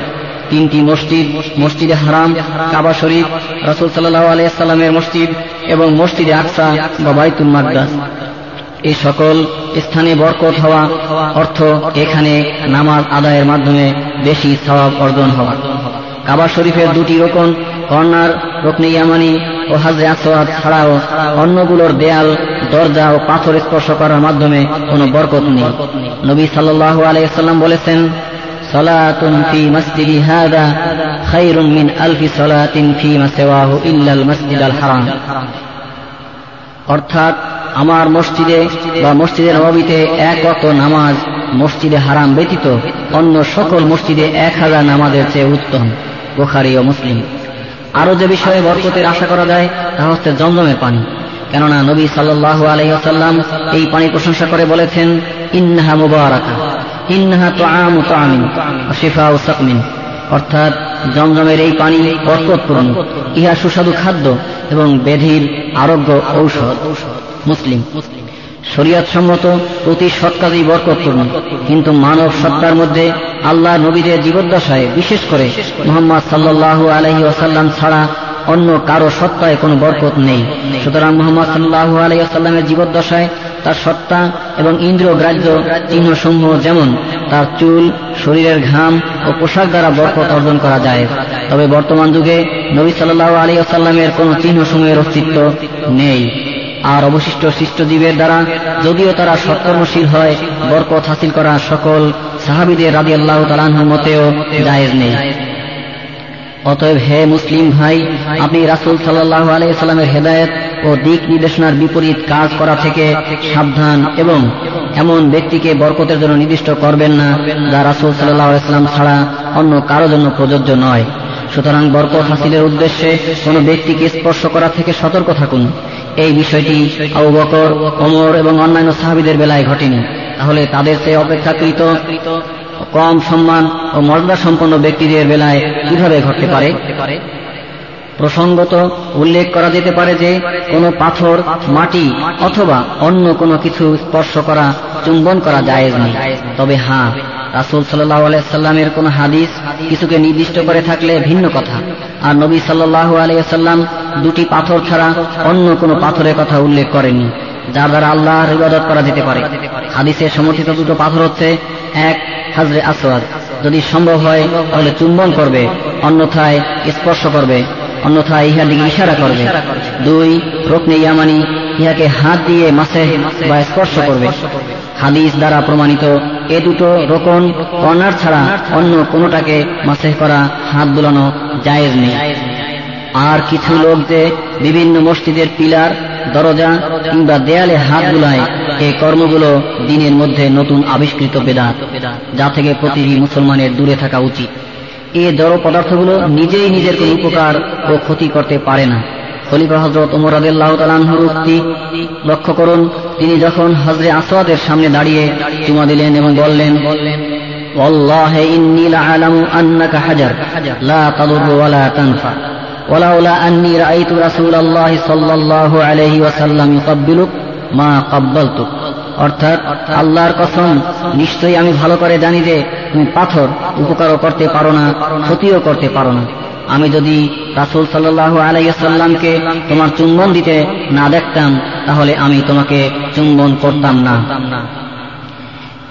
তিনটি মসজিদ, মসজিদে হারাম, কাবা শরীফ, রসুল সাল্লাহ আলিয়াল্লামের মসজিদ এবং মসজিদে আকসা বা বাইতুল মাকদাস। এই সকল স্থানে বরকত হওয়া অর্থ এখানে নামাজ আদায়ের মাধ্যমে বেশি সওয়াব অর্জন হওয়া। কাবা শরীফের দুটি রোকন, কর্নার, রকনে ইয়ামানি ও হাজরে আসোয়াদ ছাড়াও অন্যগুলোর দেয়াল, দরজা ও পাথর স্পর্শ করার মাধ্যমে কোনো বরকত নেই। নবী সাল্লাহ আলাইসাল্লাম বলেছেন, সালাতুন ফি মসজিদি হাদা খাইরুন মিন আলফি সালাতিন ফি মাসওয়াহু ইল্লাল মসজিদ আল হারাম। অর্থাৎ আমার মসজিদে বা মসজিদে নবীতে এক অত নামাজ মসজিদে হারাম ব্যতীত অন্য সকল মসজিদে এক হাজার নামাজের চেয়ে উত্তম, বোখারি ও মুসলিম। আরও যে বিষয়ে বরকতের আশা করা যায়, তা হচ্ছে জমজমের পানি। কেননা নবী সাল্লাহ আলহিহাসাল্লাম এই পানি প্রশংসা করে বলেছেন, ইন্নাহা মুবারাকা, ইন্নাহা তো আম তো আমিন শিফা ও সাকমিন। অর্থাৎ জমজমের এই পানি বরকতপূর্ণ। ইহা সুস্বাদু খাদ্য এবং বেধির আরোগ্য ঔষধ। মুসলিম। শরিয়াত সম্মত প্রতি সৎ কাজেই বরকতপূর্ণ। কিন্তু মানব সত্তার মধ্যে আল্লাহ নবীদের জীবদ্দশায় বিশেষ করে মোহাম্মদ সাল্লাহ আলহি ওসাল্লাম ছাড়া অন্য কারও সত্তায় কোনো বরকত নেই। সুতরাং মোহাম্মদ সাল্লাহ আলাইসাল্লামের জীবদ্দশায় তার সত্তা এবং ইন্দ্র গ্রাহ্য চিহ্নসমূহ যেমন তার চুল, শরীরের ঘাম ও পোশাক দ্বারা বরকত অর্জন করা যায়। তবে বর্তমান যুগে নবী সাল্লাহ আলী আসাল্লামের কোন চিহ্নসমূহের অস্তিত্ব নেই। আর অবশিষ্ট সৃষ্টজীবের দ্বারা যদিও তারা সৎকর্মশীল হয়, বরকত হাসিল করা সকল সাহাবিদের রাজি আল্লাহ তালাহুর মতেও জায়েজ নেই। অতএব হে মুসলিম ভাই, আপনি রাসুল সাল্লাহ আলাইসাল্লামের হেদায়ত ও দিক নির্দেশনার বিপরীত কাজ করা থেকে সাবধান এবং এমন ব্যক্তিকে বরকতের জন্য নির্দিষ্ট করবেন না যা রাসুল সাল্লাহ আলাইসাল্লাম ছাড়া অন্য কারও জন্য প্রযোজ্য নয়। সুতরাং বরকত হাসিলের উদ্দেশ্যে কোন ব্যক্তিকে স্পর্শ করা থেকে সতর্ক থাকুন। এই বিষয়টি আবু এবং অন্যান্য সাহাবিদের বেলায় ঘটেনি। তাহলে তাদের সে অপেক্ষাকৃত কম সম্মান ও মর্যাদা সম্পন্ন ব্যক্তিদের বেলায় কীভাবে ঘটতে পারে? প্রসঙ্গত উল্লেখ করা যেতে পারে যে, কোনো পাথর, মাটি অথবা অন্য কোনো কিছু স্পর্শ করা, চুম্বন করা নেই। তবে হ্যাঁ রাসুল আলাইসাল্লামের কোন হাদিস কিছুকে নির্দিষ্ট করে থাকলে ভিন্ন কথা। আর নবী সাল্লাহ আলাইসাল্লাম দুটি পাথর ছাড়া অন্য কোনো পাথরের কথা উল্লেখ করেননি, যার দ্বারা আল্লাহর ইবাদত করা যেতে পারে। হাদিসের সমর্থিত দুটো পাথর হচ্ছে, এক হাজরে আসওয়াদ। যদি সম্ভব হয়, তাহলে চুম্বন করবে, অন্যথায় স্পর্শ করবে। অন্যথায় ইহার দিকে ইশারা করবে। দুই, রোকনে ইয়ামানি ইহাকে হাত দিয়ে মাসে বা স্পর্শ করবে। হাদিস দ্বারা প্রমাণিত, এ দুটো রোকন কর্নার ছাড়া অন্য কোনোটাকে মাসে করা হাত বুলানো জায়েজ নেই। আর কিছু লোক যে বিভিন্ন মসজিদের পিলার, দরজা কিংবা দেয়ালে হাত বুলায় এই কর্মগুলো দিনের মধ্যে নতুন আবিষ্কৃত বেদাত, যা থেকে প্রতিটি মুসলমানের দূরে থাকা উচিত। এ জড় পদার্থগুলো নিজেই নিজের কোন উপকার ও ক্ষতি করতে পারে না খলিফা হজরত ওমর আদাল্লাহ তালানহুর উক্তি লক্ষ্য করুন তিনি যখন হজরে আসওয়াদের সামনে দাঁড়িয়ে চুমা দিলেন এবং বললেন والله إني لأعلم أنك حجر لا تضر ولا تنفع ولولا أني رأيت رسول الله صلى الله عليه وسلم يقبلك ما قبلتك অর্থাৎ আল্লাহর কসম, নিশ্চয়ই আমি ভালো করে জানি যে তুমি পাথর উপকারও করতে পারো না, ক্ষতিও করতে পারো না। আমি যদি রাসুল সাল্লাহ আলাইসাল্লামকে তোমার চুম্বন দিতে না দেখতাম, তাহলে আমি তোমাকে চুম্বন করতাম না।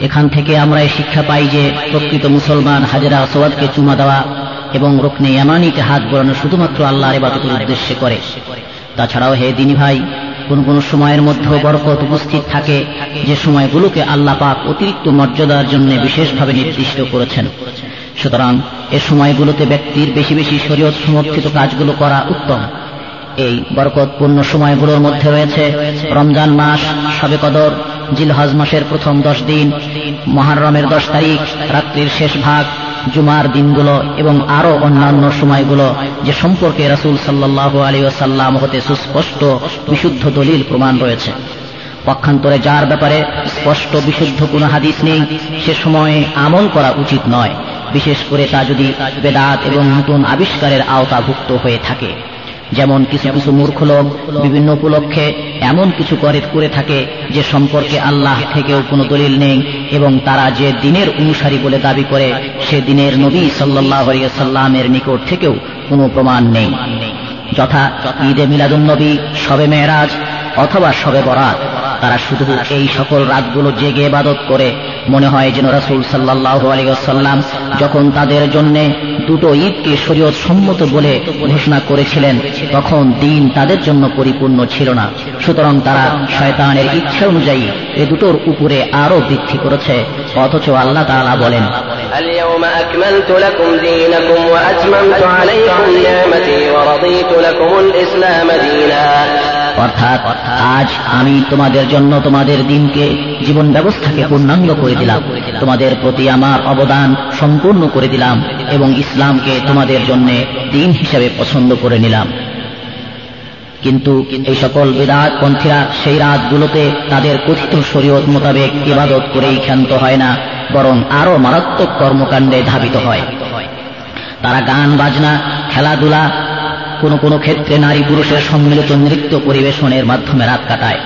এখান থেকে আমরা এই শিক্ষা পাই যে প্রকৃত মুসলমান হাজরা আসওয়াদকে চুমা দেওয়া এবং রুকনে ইয়ামানিতে হাত বোলানো শুধুমাত্র আল্লাহর ইবাদতের উদ্দেশ্যে করে। তাছাড়াও হে দিনী ভাই কোন কোন সময়ের মধ্যে বরকত উপস্থিত থাকে, যে সময়গুলোকে আল্লাহ পাক অতিরিক্ত মর্যাদার জন্য বিশেষভাবে নির্দিষ্ট করেছেন। সুতরাং এ সময়গুলোতে ব্যক্তির বেশি বেশি শরীয়ত সমর্থিত কাজগুলো করা উত্তম। এই বরকতপূর্ণ সময়গুলোর মধ্যে রয়েছে রমজান মাস, সবে কদর, জিলহজ মাসের প্রথম দশ দিন, মহারমের দশ তারিখ, রাত্রির শেষ ভাগ জুমার দিনগুলো এবং আরও অন্যান্য সময়গুলো যে সম্পর্কে রাসুল সাল্লাহ আলী সাল্লাম হতে সুস্পষ্ট বিশুদ্ধ দলিল প্রমাণ রয়েছে। পক্ষান্তরে যার ব্যাপারে স্পষ্ট বিশুদ্ধ কোনো হাদিস নেই, সে সময়ে আমল করা উচিত নয়। বিশেষ করে তা যদি বেদাত এবং নতুন আবিষ্কারের আওতাভুক্ত হয়ে থাকে। যেমন কিছু কিছু মূর্খ লোক বিভিন্ন উপলক্ষে এমন কিছু করে করে থাকে যে সম্পর্কে আল্লাহ থেকেও কোনো দলিল নেই এবং তারা যে দিনের অনুসারী বলে দাবি করে, সে দিনের নবী সাল্লাহ সাল্লামের নিকট থেকেও কোনো প্রমাণ নেই। যথা ঈদে মিলাদুন্নবী সবে মেয়েরাজ অথবা সবে বরাত। তারা শুধু এই সকল রাতগুলো জেগে ইবাদত করে মনে হয় যেন রাসুল সাল্লাহ আলিয়াল্লাম যখন তাদের জন্য দুটো ঈদকে শরীয়ত সম্মত বলে ঘোষণা করেছিলেন তখন দিন তাদের জন্য পরিপূর্ণ ছিল না সুতরাং তারা শয়তানের ইচ্ছা অনুযায়ী এ দুটোর উপরে আরো বৃদ্ধি করেছে অথচ আল্লাহ তাআলা বলেন اليوم أكملت لكم دينكم وأتممت عليكم نعمتي ورضيت لكم الإسلام دينا অর্থাৎ আজ আমি তোমাদের জন্য তোমাদের দিনকে, জীবন ব্যবস্থাকে পূর্ণাঙ্গ করে দিলাম। তোমাদের প্রতি আমার অবদান সম্পূর্ণ করে দিলাম এবং ইসলামকে তোমাদের জন্য দিন হিসাবে পছন্দ করে নিলাম। কিন্তু এই সকল বেদাত পন্থীরা সেই রাতগুলোতে তাদের কথিত শরীয়ত মোতাবেক ইবাদত করেই ক্ষান্ত হয় না, বরং আরও মারাত্মক কর্মকাণ্ডে ধাবিত হয়। তারা গান বাজনা, খেলাধুলা কোনো কোনো ক্ষেত্রে নারী পুরুষের সম্মিলিত নৃত্য পরিবেশনের মাধ্যমে রাত কাটায়।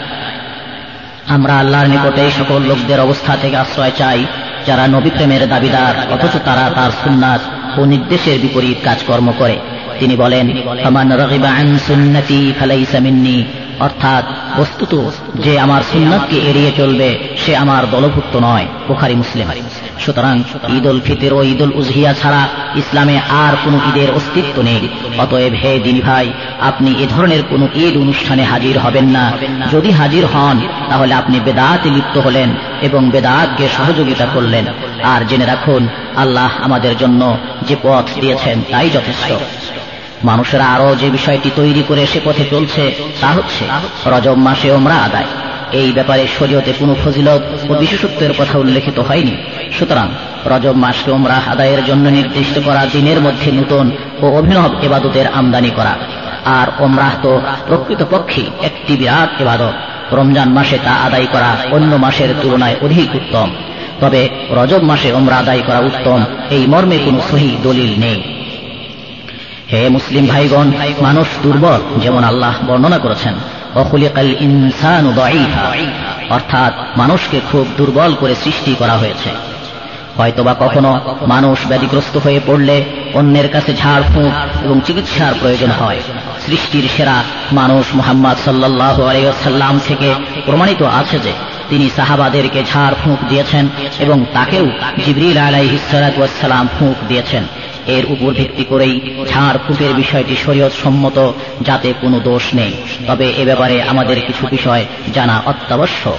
আমরা আল্লাহর নিকটে এই সকল লোকদের অবস্থা থেকে আশ্রয় চাই, যারা নবী প্রেমের দাবিদার, অথচ তারা তার সুন্নাত ও নির্দেশের বিপরীত কাজকর্ম করে। তিনি বলেন সুন্নতি অর্থাৎ, বস্তুত যে আমার সুন্নাতকে এড়িয়ে চলবে, সে আমার দলভুক্ত নয়, বুখারি মুসলিম সুতরাং ঈদ উল ফিতর ও ঈদ উল উজহিয়া ছাড়া ইসলামে আর কোনো ঈদের অস্তিত্ব নেই। অতএব হে দিন ভাই, আপনি এ ধরনের কোন ঈদ অনুষ্ঠানে হাজির হবেন না। যদি হাজির হন, তাহলে আপনি বেদাতে লিপ্ত হলেন এবং বেদাতকে সহযোগিতা করলেন। আর জেনে রাখুন, আল্লাহ আমাদের জন্য যে পথ দিয়েছেন তাই যথেষ্ট। মানুষেরা আরও যে বিষয়টি তৈরি করে সে পথে চলছে, তা হচ্ছে রজব মাসে ওমরা আদায়। এই ব্যাপারে শরীয়তে কোনো ফজিলত ও বিশেষত্বের কথা উল্লেখিত হয়নি। সুতরাং রজব মাসকে ওমরা আদায়ের জন্য নির্দিষ্ট করা দিনের মধ্যে নতুন ও অভিনব এবাদতের আমদানি করা। আর ওমরাহ তো প্রকৃতপক্ষে একটি বিরাট এবাদত। রমজান মাসে তা আদায় করা অন্য মাসের তুলনায় অধিক উত্তম। তবে রজব মাসে ওমরা আদায় করা উত্তম, এই মর্মে কোনো সহি দলিল নেই। হে মুসলিম ভাইগণ, মানুষ দুর্বল, যেমন আল্লাহ বর্ণনা করেছেন। অকুলিকাল ইনসান অর্থাৎ মানুষকে খুব দুর্বল করে সৃষ্টি করা হয়েছে। হয়তোবা কখনো মানুষ ব্যাধিগ্রস্ত হয়ে পড়লে অন্যের কাছে ঝাড় ফুঁক এবং চিকিৎসার প্রয়োজন হয়। সৃষ্টির সেরা মানুষ মোহাম্মদ সাল্লাহ আলাইসাল্লাম থেকে প্রমাণিত আছে যে, তিনি সাহাবাদেরকে ঝাড় ফুঁক দিয়েছেন এবং তাকেও জিবরিল আলাইহিসালাম ফুঁক দিয়েছেন। এর উপর ভিত্তি করেই ঝাড় ফুঁকের বিষয়টি শরীয়ত সম্মত, যাতে কোনো দোষ নেই। তবে এ ব্যাপারে আমাদের কিছু বিষয় জানা অত্যাবশ্যক।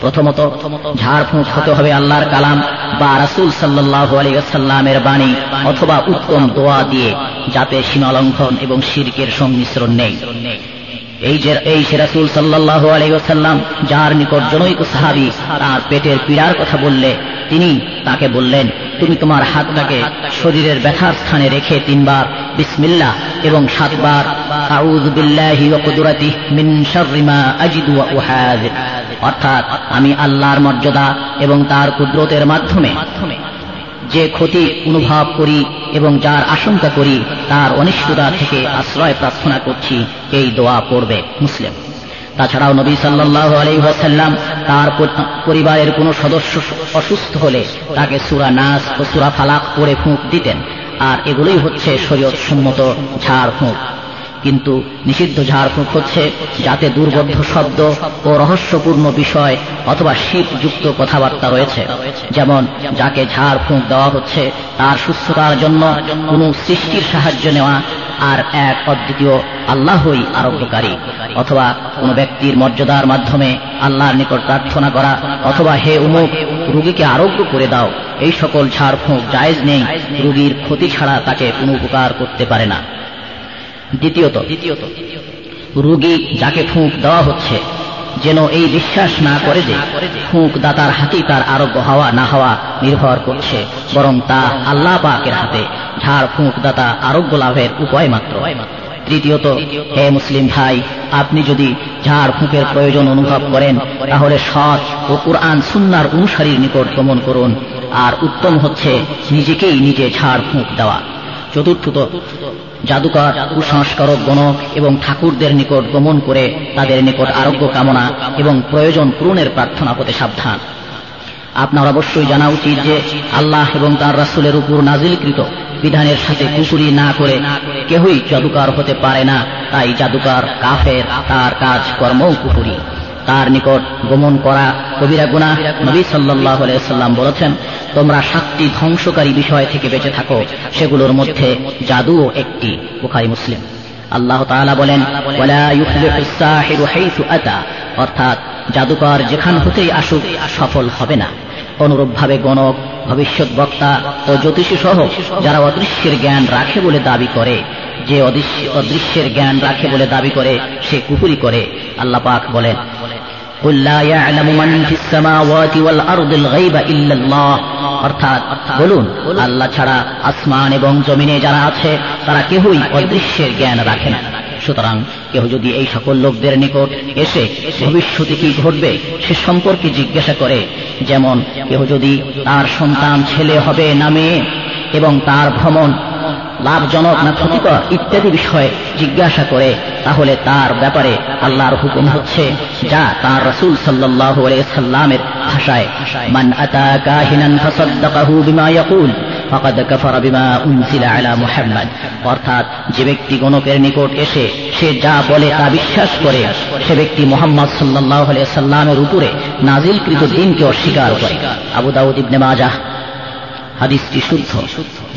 প্রথমত ঝাড়ফুঁক হতে হবে আল্লাহর কালাম বা রাসুল সাল্লাহ আলিয়াল্লামের বাণী অথবা উত্তম দোয়া দিয়ে, যাতে সীমালঙ্ঘন এবং শিরকের সংমিশ্রণ নেই। এই রাসুল সাল্লাহ আলাইসাল্লাম যার নিকট জনৈক সাহাবি তার পেটের পীড়ার কথা বললে, তিনি তাকে বললেন, তুমি তোমার হাতটাকে শরীরের ব্যথার স্থানে রেখে তিনবার বিসমিল্লা এবং সাতবার অর্থাৎ আমি আল্লাহর মর্যাদা এবং তার কুদরতের মাধ্যমে যে ক্ষতি অনুভব করি এবং যার আশঙ্কা করি, তার অনিশ্চয়তা থেকে আশ্রয় প্রার্থনা করছি, এই দোয়া পড়বে মুসলিম। তাছাড়াও নবী সাল্লাহ আলহিহাসাল্লাম তার পরিবারের কোনো সদস্য অসুস্থ হলে তাকে সুরা নাস ও সুরা ফালাক পড়ে ফুঁক দিতেন। আর এগুলোই হচ্ছে সৈয়দ সম্মত ঝাড় ফুঁক কিন্তু নিষিদ্ধ ঝাড়ফুঁক হচ্ছে যাতে দুর্বোধ্য শব্দ ও রহস্যপূর্ণ বিষয় অথবা শীতযুক্ত কথাবার্তা রয়েছে। যেমন, যাকে ঝাড়ফুঁক দেওয়া হচ্ছে তার সুস্থতার জন্য কোনো সৃষ্টির সাহায্য নেওয়া আর এক অদ্বিতীয়, আল্লাহই আরোগ্যকারী। অথবা কোন ব্যক্তির মর্যাদার মাধ্যমে আল্লাহর নিকট প্রার্থনা করা অথবা হে উমুক, রুগীকে আরোগ্য করে দাও, এই সকল ঝাড়ফুঁক জায়েজ নেই, রুগীর ক্ষতি ছাড়া তাকে কোনো উপকার করতে পারে না। দ্বিতীয়ত দ্বিতীয়ত রুগী যাকে ফুঁক দেওয়া হচ্ছে, যেন এই বিশ্বাস না করে যে ফুঁক দাতার হাতেই তার আরোগ্য হওয়া না হওয়া নির্ভর করছে, বরং তা আল্লাহ পাকের হাতে ঝাড় ফুঁক দাতা আরোগ্য লাভের উপায় মাত্র। তৃতীয়ত, হে মুসলিম ভাই, আপনি যদি ঝাড় ফুঁকের প্রয়োজন অনুভব করেন, তাহলে সৎ ও কোরআন সুন্নার অনুসারীর নিকট গমন করুন, আর উত্তম হচ্ছে নিজেকেই নিজে ঝাড় ফুঁক দেওয়া। চতুর্থত জাদুকর কুসংস্কারক গণক এবং ঠাকুরদের নিকট গমন করে তাদের নিকট আরোগ্য কামনা এবং প্রয়োজন পূরণের প্রার্থনা হতে সাবধান। আপনার অবশ্যই জানা উচিত যে আল্লাহ এবং তার রাসুলের উপর নাজিলকৃত বিধানের সাথে কুকুরি না করে কেহই জাদুকার হতে পারে না। তাই জাদুকার কাফের তার কাজ কর্মও কুকুরি তার নিকট গমন করা কবিরা গুণা নবী সাল্লাহ সাল্লাম বলেছেন, তোমরা সাতটি ধ্বংসকারী বিষয় থেকে বেঁচে থাকো, সেগুলোর মধ্যে জাদুও একটি, বুখারি, মুসলিম। আল্লাহ তাআলা বলেন অর্থাৎ জাদুকর যেখান হতেই আসুক, সফল হবে না। অনুরূপভাবে গণক, ভবিষ্যৎ বক্তা ও জ্যোতিষী সহ যারা অদৃশ্যের জ্ঞান রাখে বলে দাবি করে, যে অদৃশ্যের জ্ঞান রাখে বলে দাবি করে, সে কুপুরি করে, আল্লাহ পাক বলেন। অর্থাৎ বলুন, আল্লাহ ছাড়া আসমান এবং জমিনে যারা আছে, তারা কেহই অদৃশ্যের জ্ঞান রাখে না। সুতরাং কেহ যদি এই সকল লোকদের নিকট এসে ভবিষ্যতে কি ঘটবে, সে সম্পর্কে জিজ্ঞাসা করে, যেমন, কেহ যদি তার সন্তান ছেলে হবে না মেয়ে এবং তার ভ্রমণ লাভজনক না ক্ষতিকর ইত্যাদি বিষয়ে জিজ্ঞাসা করে, তাহলে তার ব্যাপারে আল্লাহর হুকুম হচ্ছে যা তার রসুল সাল্লামের ভাষায় অর্থাৎ যে ব্যক্তি গণকের নিকট এসে সে যা বলে তা বিশ্বাস করে, সে ব্যক্তি মোহাম্মদ সাল্লাহ সাল্লামের উপরে নাজিলকৃত দিনকে অস্বীকার করে। আবু মাজাহ হাদিসটি শুদ্ধ।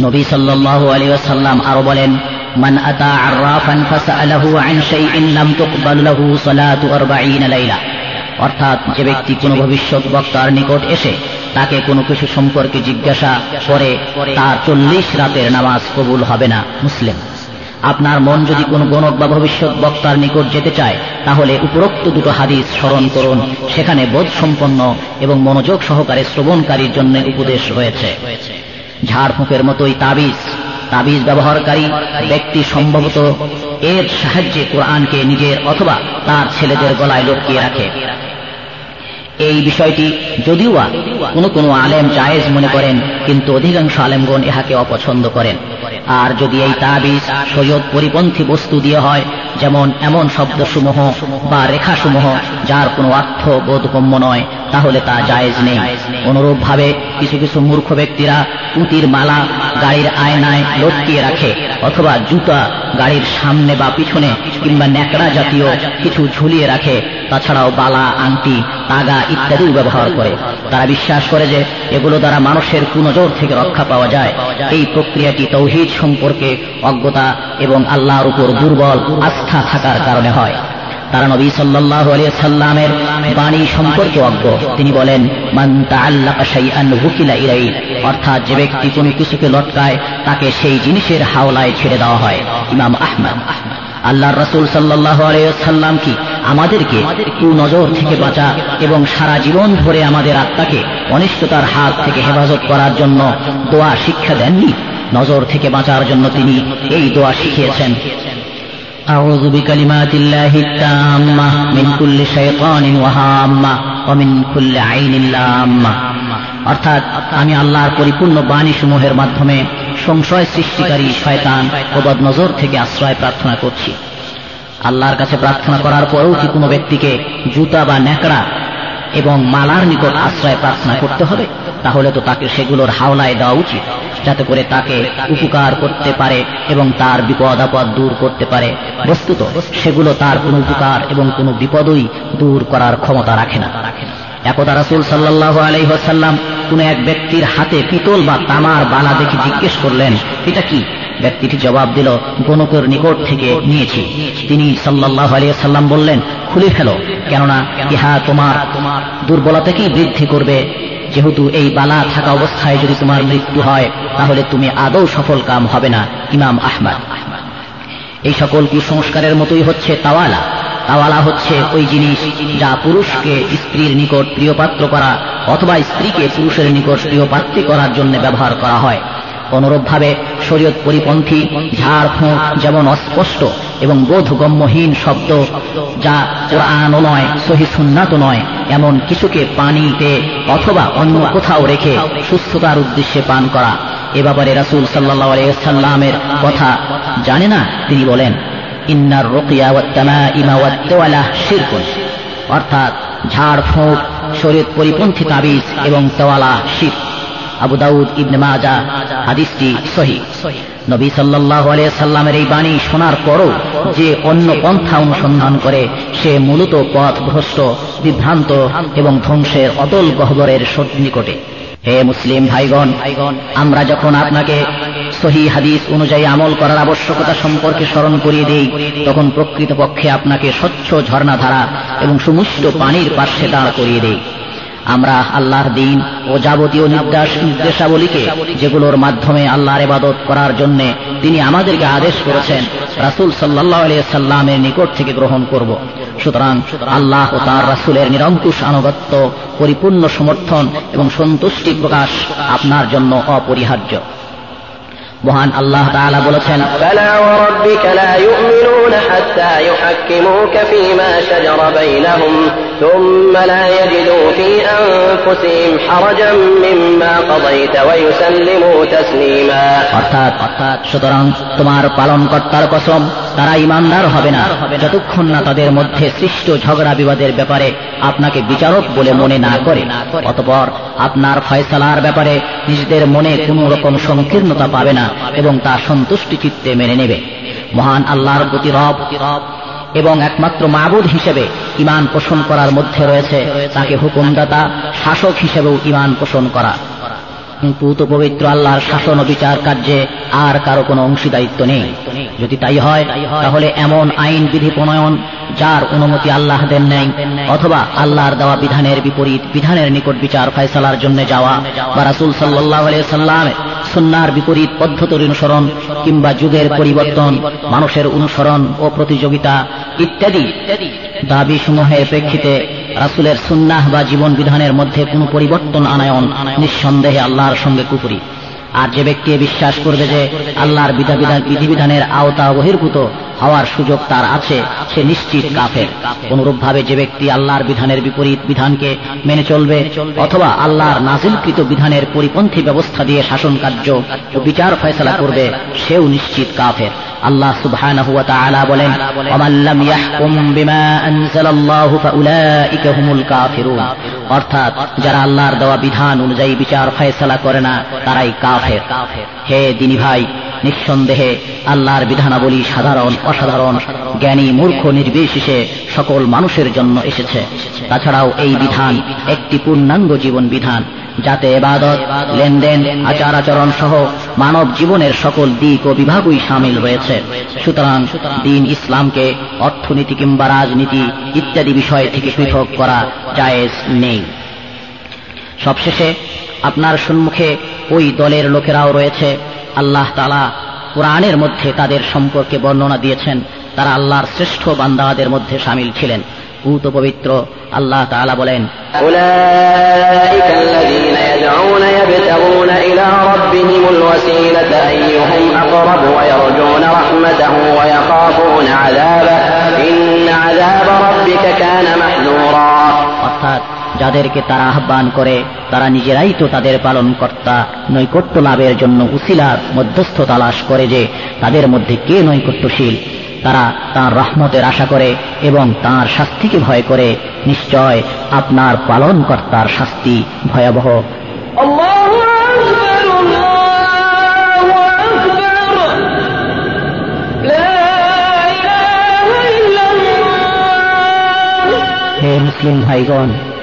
নবী সাল্লাল্লাহু আলাইহি ওয়াসাল্লাম আরও বলেন, মান আতা আররাফান ফাসআলাহু আন শাইইন লাম তুকবাল লাহু সালাতু 40 লাইলা। অর্থাৎ যে ব্যক্তি কোনো ভবিষ্যৎ বক্তার নিকট এসে তাকে কোনো কিছু সম্পর্কে জিজ্ঞাসা করে, তার চল্লিশ রাতের নামাজ কবুল হবে না, মুসলিম। আপনার মন যদি কোনো গণক বা ভবিষ্যৎ বক্তার নিকট যেতে চায়, তাহলে উপরোক্ত দুটো হাদিস স্মরণ করুন। সেখানে বোধ সম্পন্ন এবং মনোযোগ সহকারে শ্রবণকারীর জন্য উপদেশ রয়েছে। ঝাড়ফুঁকের মতোই তাবিজ। তাবিজ ব্যবহারকারী ব্যক্তি সম্ভবত এর সাহায্যে কোরআনকে নিজের অথবা তার ছেলেদের গলায় লটকিয়ে রাখে। এই বিষয়টি যদিও কোনো কোনো আলেম জায়েজ মনে করেন, কিন্তু অধিকাংশ আলেমগণ ইহাকে অপছন্দ করেন। আর যদি এই তাবিজ শরীয়ত পরিপন্থী বস্তু দিয়ে হয়, যেমন এমন শব্দসমূহ বা রেখাসমূহ যার কোনো অর্থ বোধগম্য নয়, তাহলে তা জায়েজ নেই। অনুরূপভাবে কিছু কিছু মূর্খ ব্যক্তিরা পুঁতির মালা, গাড়ির আয়নায় লটকিয়ে রাখে, অথবা জুতা গাড়ির সামনে বা পিছনে কিংবা ন্যাকড়া জাতীয় কিছু ঝুলিয়ে রাখে, তাছাড়াও বালা, আংটি, তাগা ইত্যাদিও ব্যবহার করে। তারা বিশ্বাস করে যে এগুলো দ্বারা মানুষের কুনজর থেকে রক্ষা পাওয়া যায়। এই প্রক্রিয়াটি তৌহিদ সম্পর্কে অজ্ঞতা এবং আল্লাহর উপর দুর্বল আস্থা থাকার কারণে হয়। তারা নবী সাল্লাহ সাল্লামের বাণী সম্পর্কে অজ্ঞ। তিনি বলেন আল্লাহ হুকিলা ইরাই অর্থাৎ যে ব্যক্তি কোনো কিছুকে লটকায়, তাকে সেই জিনিসের হাওলায় ছেড়ে দেওয়া হয়। ইমাম আহমদ আল্লাহ রসুল সাল্লাহ সাল্লাম কি আমাদেরকে নজর থেকে বাঁচা এবং সারা জীবন ধরে আমাদের আত্মাকে অনিষ্টতার হাত থেকে হেফাজত করার জন্য দোয়া শিক্ষা দেননি? নজর থেকে বাঁচার জন্য তিনি এই দোয়া শিখিয়েছেন। أعوذ بكلمات الله التامة من كل شيطان وهامة ومن كل عين لامة অর্থাৎ আমি আল্লাহর পরিপূর্ণ বাণী সমূহের মাধ্যমে সংশয় সৃষ্টিকারী শয়তান ও বদনজর থেকে আশ্রয় প্রার্থনা করছি আল্লাহর কাছে প্রার্থনা করার পরেও কি কোনো ব্যক্তিকে জুতা বা ন্যাকড়া এবং মালার নিকট আশ্রয় প্রার্থনা করতে হবে তাহলে তো তাকে সেগুলোর হাওলায় দেওয়া উচিত যাতে করে তাকে উপকার করতে পারে এবং তার বিপদ আপদ দূর করতে পারে। বস্তুত সেগুলো তার কোনো উপকার এবং কোনো বিপদই দূর করার ক্ষমতা রাখে না। একদা রাসুল সাল্লাহ আলহ্লাম কোন এক ব্যক্তির হাতে পিতল বা তামার বালা দেখে জিজ্ঞেস করলেন, এটা কি? ব্যক্তিটি জবাব দিল, গণকের নিকট থেকে নিয়েছি। তিনি সাল্লাহ আলিয়া সাল্লাম বললেন, খুলে ফেলো, কেননা ইহা তোমার তোমার দুর্বলতাকেই বৃদ্ধি করবে। যেহেতু এই বালা থাকা অবস্থায় যদি তোমার মৃত্যু হয়, তাহলে তুমি আদৌ সফল কাম হবে না, ইমাম আহমদ। এই সকল কুসংস্কারের মতোই হচ্ছে তাওয়ালা? তাওয়ালা হচ্ছে ওই জিনিস যা পুরুষকে স্ত্রীর নিকট প্রিয়পাত্র করা অথবা স্ত্রীকে পুরুষের নিকট প্রিয়পাত্রী করার জন্য ব্যবহার করা হয়। অনুরূপভাবে শরীয়ত পরিপন্থী ঝাড় ফোঁক যেমন অস্পষ্ট এবং বোধগম্যহীন শব্দ, যা কোরআনও নয়, সহি সুন্নাত নয়, এমন কিছুকে পানিতে অথবা অন্য কোথাও রেখে সুস্থতার উদ্দেশ্যে পান করা। এ ব্যাপারে রাসুল সাল্লাহ সাল্লামের কথা জানে না, তিনি বলেন, ইন্নার রোকিয়া ওয়াত্তামা ইমা শিরকুন। অর্থাৎ ঝাড়, ফোঁক শরীর পরিপন্থী তাবিজ এবং তেওয়ালা শির। আবু ইবনে মাজা হাদিসটি সহি। নবী সাল্লাহ সাল্লামের এই বাণী শোনার পরও যে অন্য পন্থা অনুসন্ধান করে, সে মূলত পথ ভ্রষ্ট বিভ্রান্ত এবং ধ্বংসের অতল গহ্বরের নিকটে হে মুসলিম ভাইগণ, আমরা যখন আপনাকে সহি হাদিস অনুযায়ী আমল করার আবশ্যকতা সম্পর্কে স্মরণ করিয়ে দিই, তখন প্রকৃতপক্ষে আপনাকে স্বচ্ছ ঝর্ণাধারা এবং সুমিষ্ট পানির পার্শ্বে দাঁড় করিয়ে দেই। আমরা আল্লাহর দিন ও যাবতীয় নির্দেশ নির্দেশাবলীকে যেগুলোর মাধ্যমে আল্লাহর ইবাদত করার জন্য তিনি আমাদেরকে আদেশ করেছেন, রাসুল সাল্লাহ সাল্লামের নিকট থেকে গ্রহণ করব। সুতরাং আল্লাহ ও তার রাসুলের নিরঙ্কুশ আনুগত্য, পরিপূর্ণ সমর্থন এবং সন্তুষ্টি প্রকাশ আপনার জন্য অপরিহার্য। মহান আল্লাহ তাআলা বলেছেন فلا وربك لا يؤمنون حتى يحكموك فيما شجر بينهم ثم لا يجدوا في أنفسهم حرجا مما قضيت ويسلموا تسليما অর্থাৎ অর্থাৎ সুতরাং তোমার পালন কর্তার কসম তারা ইমানদার হবে না যতক্ষণ না তাদের মধ্যে সৃষ্ট ঝগড়া বিবাদের ব্যাপারে আপনাকে বিচারক বলে মনে না করে অতপর আপনার ফয়সালার ব্যাপারে নিজেদের মনে কোন রকম সংকীর্ণতা পাবে না এবং তা সন্তুষ্টি চিত্তে মেনে নেবে। মহান আল্লাহর প্রতি রব এবং একমাত্র মাবুদ হিসেবে ইমান পোষণ করার মধ্যে রয়েছে তাকে হুকুমদাতা, শাসক হিসেবেও ইমান পোষণ করা। পুত পবিত্র আল্লাহর শাসন ও বিচার কার্যে আর কারও কোনো অংশীদারিত্ব নেই। যদি তাই হয়, তাহলে এমন আইন বিধি প্রণয়ন যার অনুমতি আল্লাহ দেন নেই, অথবা আল্লাহর দেওয়া বিধানের বিপরীত বিধানের নিকট বিচার ফয়সালার জন্য যাওয়া বা রাসুল সাল্লাহ সাল্লাম সন্ন্যার বিপরীত পদ্ধতির অনুসরণ কিংবা যুগের পরিবর্তন, মানুষের অনুসরণ ও প্রতিযোগিতা ইত্যাদি দাবি সমূহের প্রেক্ষিতে রাসুলের সুন্নাহ বা জীবন বিধানের মধ্যে কোনো পরিবর্তন আনায়ন নিঃসন্দেহে আল্লাহর সঙ্গে কুপুরি আর যে ব্যক্তি বিশ্বাস করবে যে আল্লাহর বিধিবিধানের আওতা বহির্ভূত হওয়ার সুযোগ তার আছে, সে নিশ্চিত কাফের। অনুরূপভাবে যে ব্যক্তি আল্লাহর বিধানের বিপরীত বিধানকে মেনে চলবে, অথবা আল্লাহর নাজিলকৃত বিধানের পরিপন্থী ব্যবস্থা দিয়ে শাসন কার্য ও বিচার ফয়সলা করবে, সেও নিশ্চিত কাফের। আল্লাহ সুবহানাহু ওয়া তাআলা বলেন, ওমান লাম ইয়াহকুম বিমা আনজালাল্লাহু ফাউলাইকা হুমুল কাফিরুন। অর্থাৎ, যারা আল্লাহর দেওয়া বিধান অনুযায়ী বিচার ফয়সালা করে না, তারাই কাফের। হে দিনী ভাই, নিঃসন্দেহে আল্লাহর বিধানাবলী সাধারণ। অসাধারণ, জ্ঞানী মূর্খ নির্বিশেষে সকল মানুষের জন্য এসেছে। তাছাড়াও এই বিধান একটি পূর্ণাঙ্গ জীবন বিধান, যাতে এবাদত, লেনদেন আচার আচরণ সহ মানব জীবনের সকল দিক ও বিভাগই সামিল রয়েছে সুতরাং দিন ইসলামকে অর্থনীতি কিংবা রাজনীতি ইত্যাদি বিষয় থেকে পৃথক করা জায়েজ নেই। সবশেষে আপনার সম্মুখে ওই দলের লোকেরাও রয়েছে। আল্লাহ তালা কোরআনের মধ্যে তাদের সম্পর্কে বর্ণনা দিয়েছেন। তারা আল্লাহর শ্রেষ্ঠ বান্দাদের মধ্যে সামিল ছিলেন। উত পবিত্র আল্লাহ তালা বলেন অর্থাৎ যাদেরকে তারা আহ্বান করে তারা নিজেরাই তো তাদের পালন কর্তা নৈকট্য লাভের জন্য উসিলার মধ্যস্থ তালাশ করে যে তাদের মধ্যে কে নৈকট্যশীল? তারা তাঁর রহমতের আশা করে এবং তার শাস্তিকে ভয় করে। নিশ্চয় আপনার পালন কর্তার শাস্তি ভয়াবহ। হে মুসলিম ভাইগণ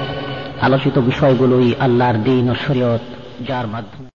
আলোচিত বিষয়গুলোই আল্লাহর দিন ও শরীয়ত যার মাধ্যমে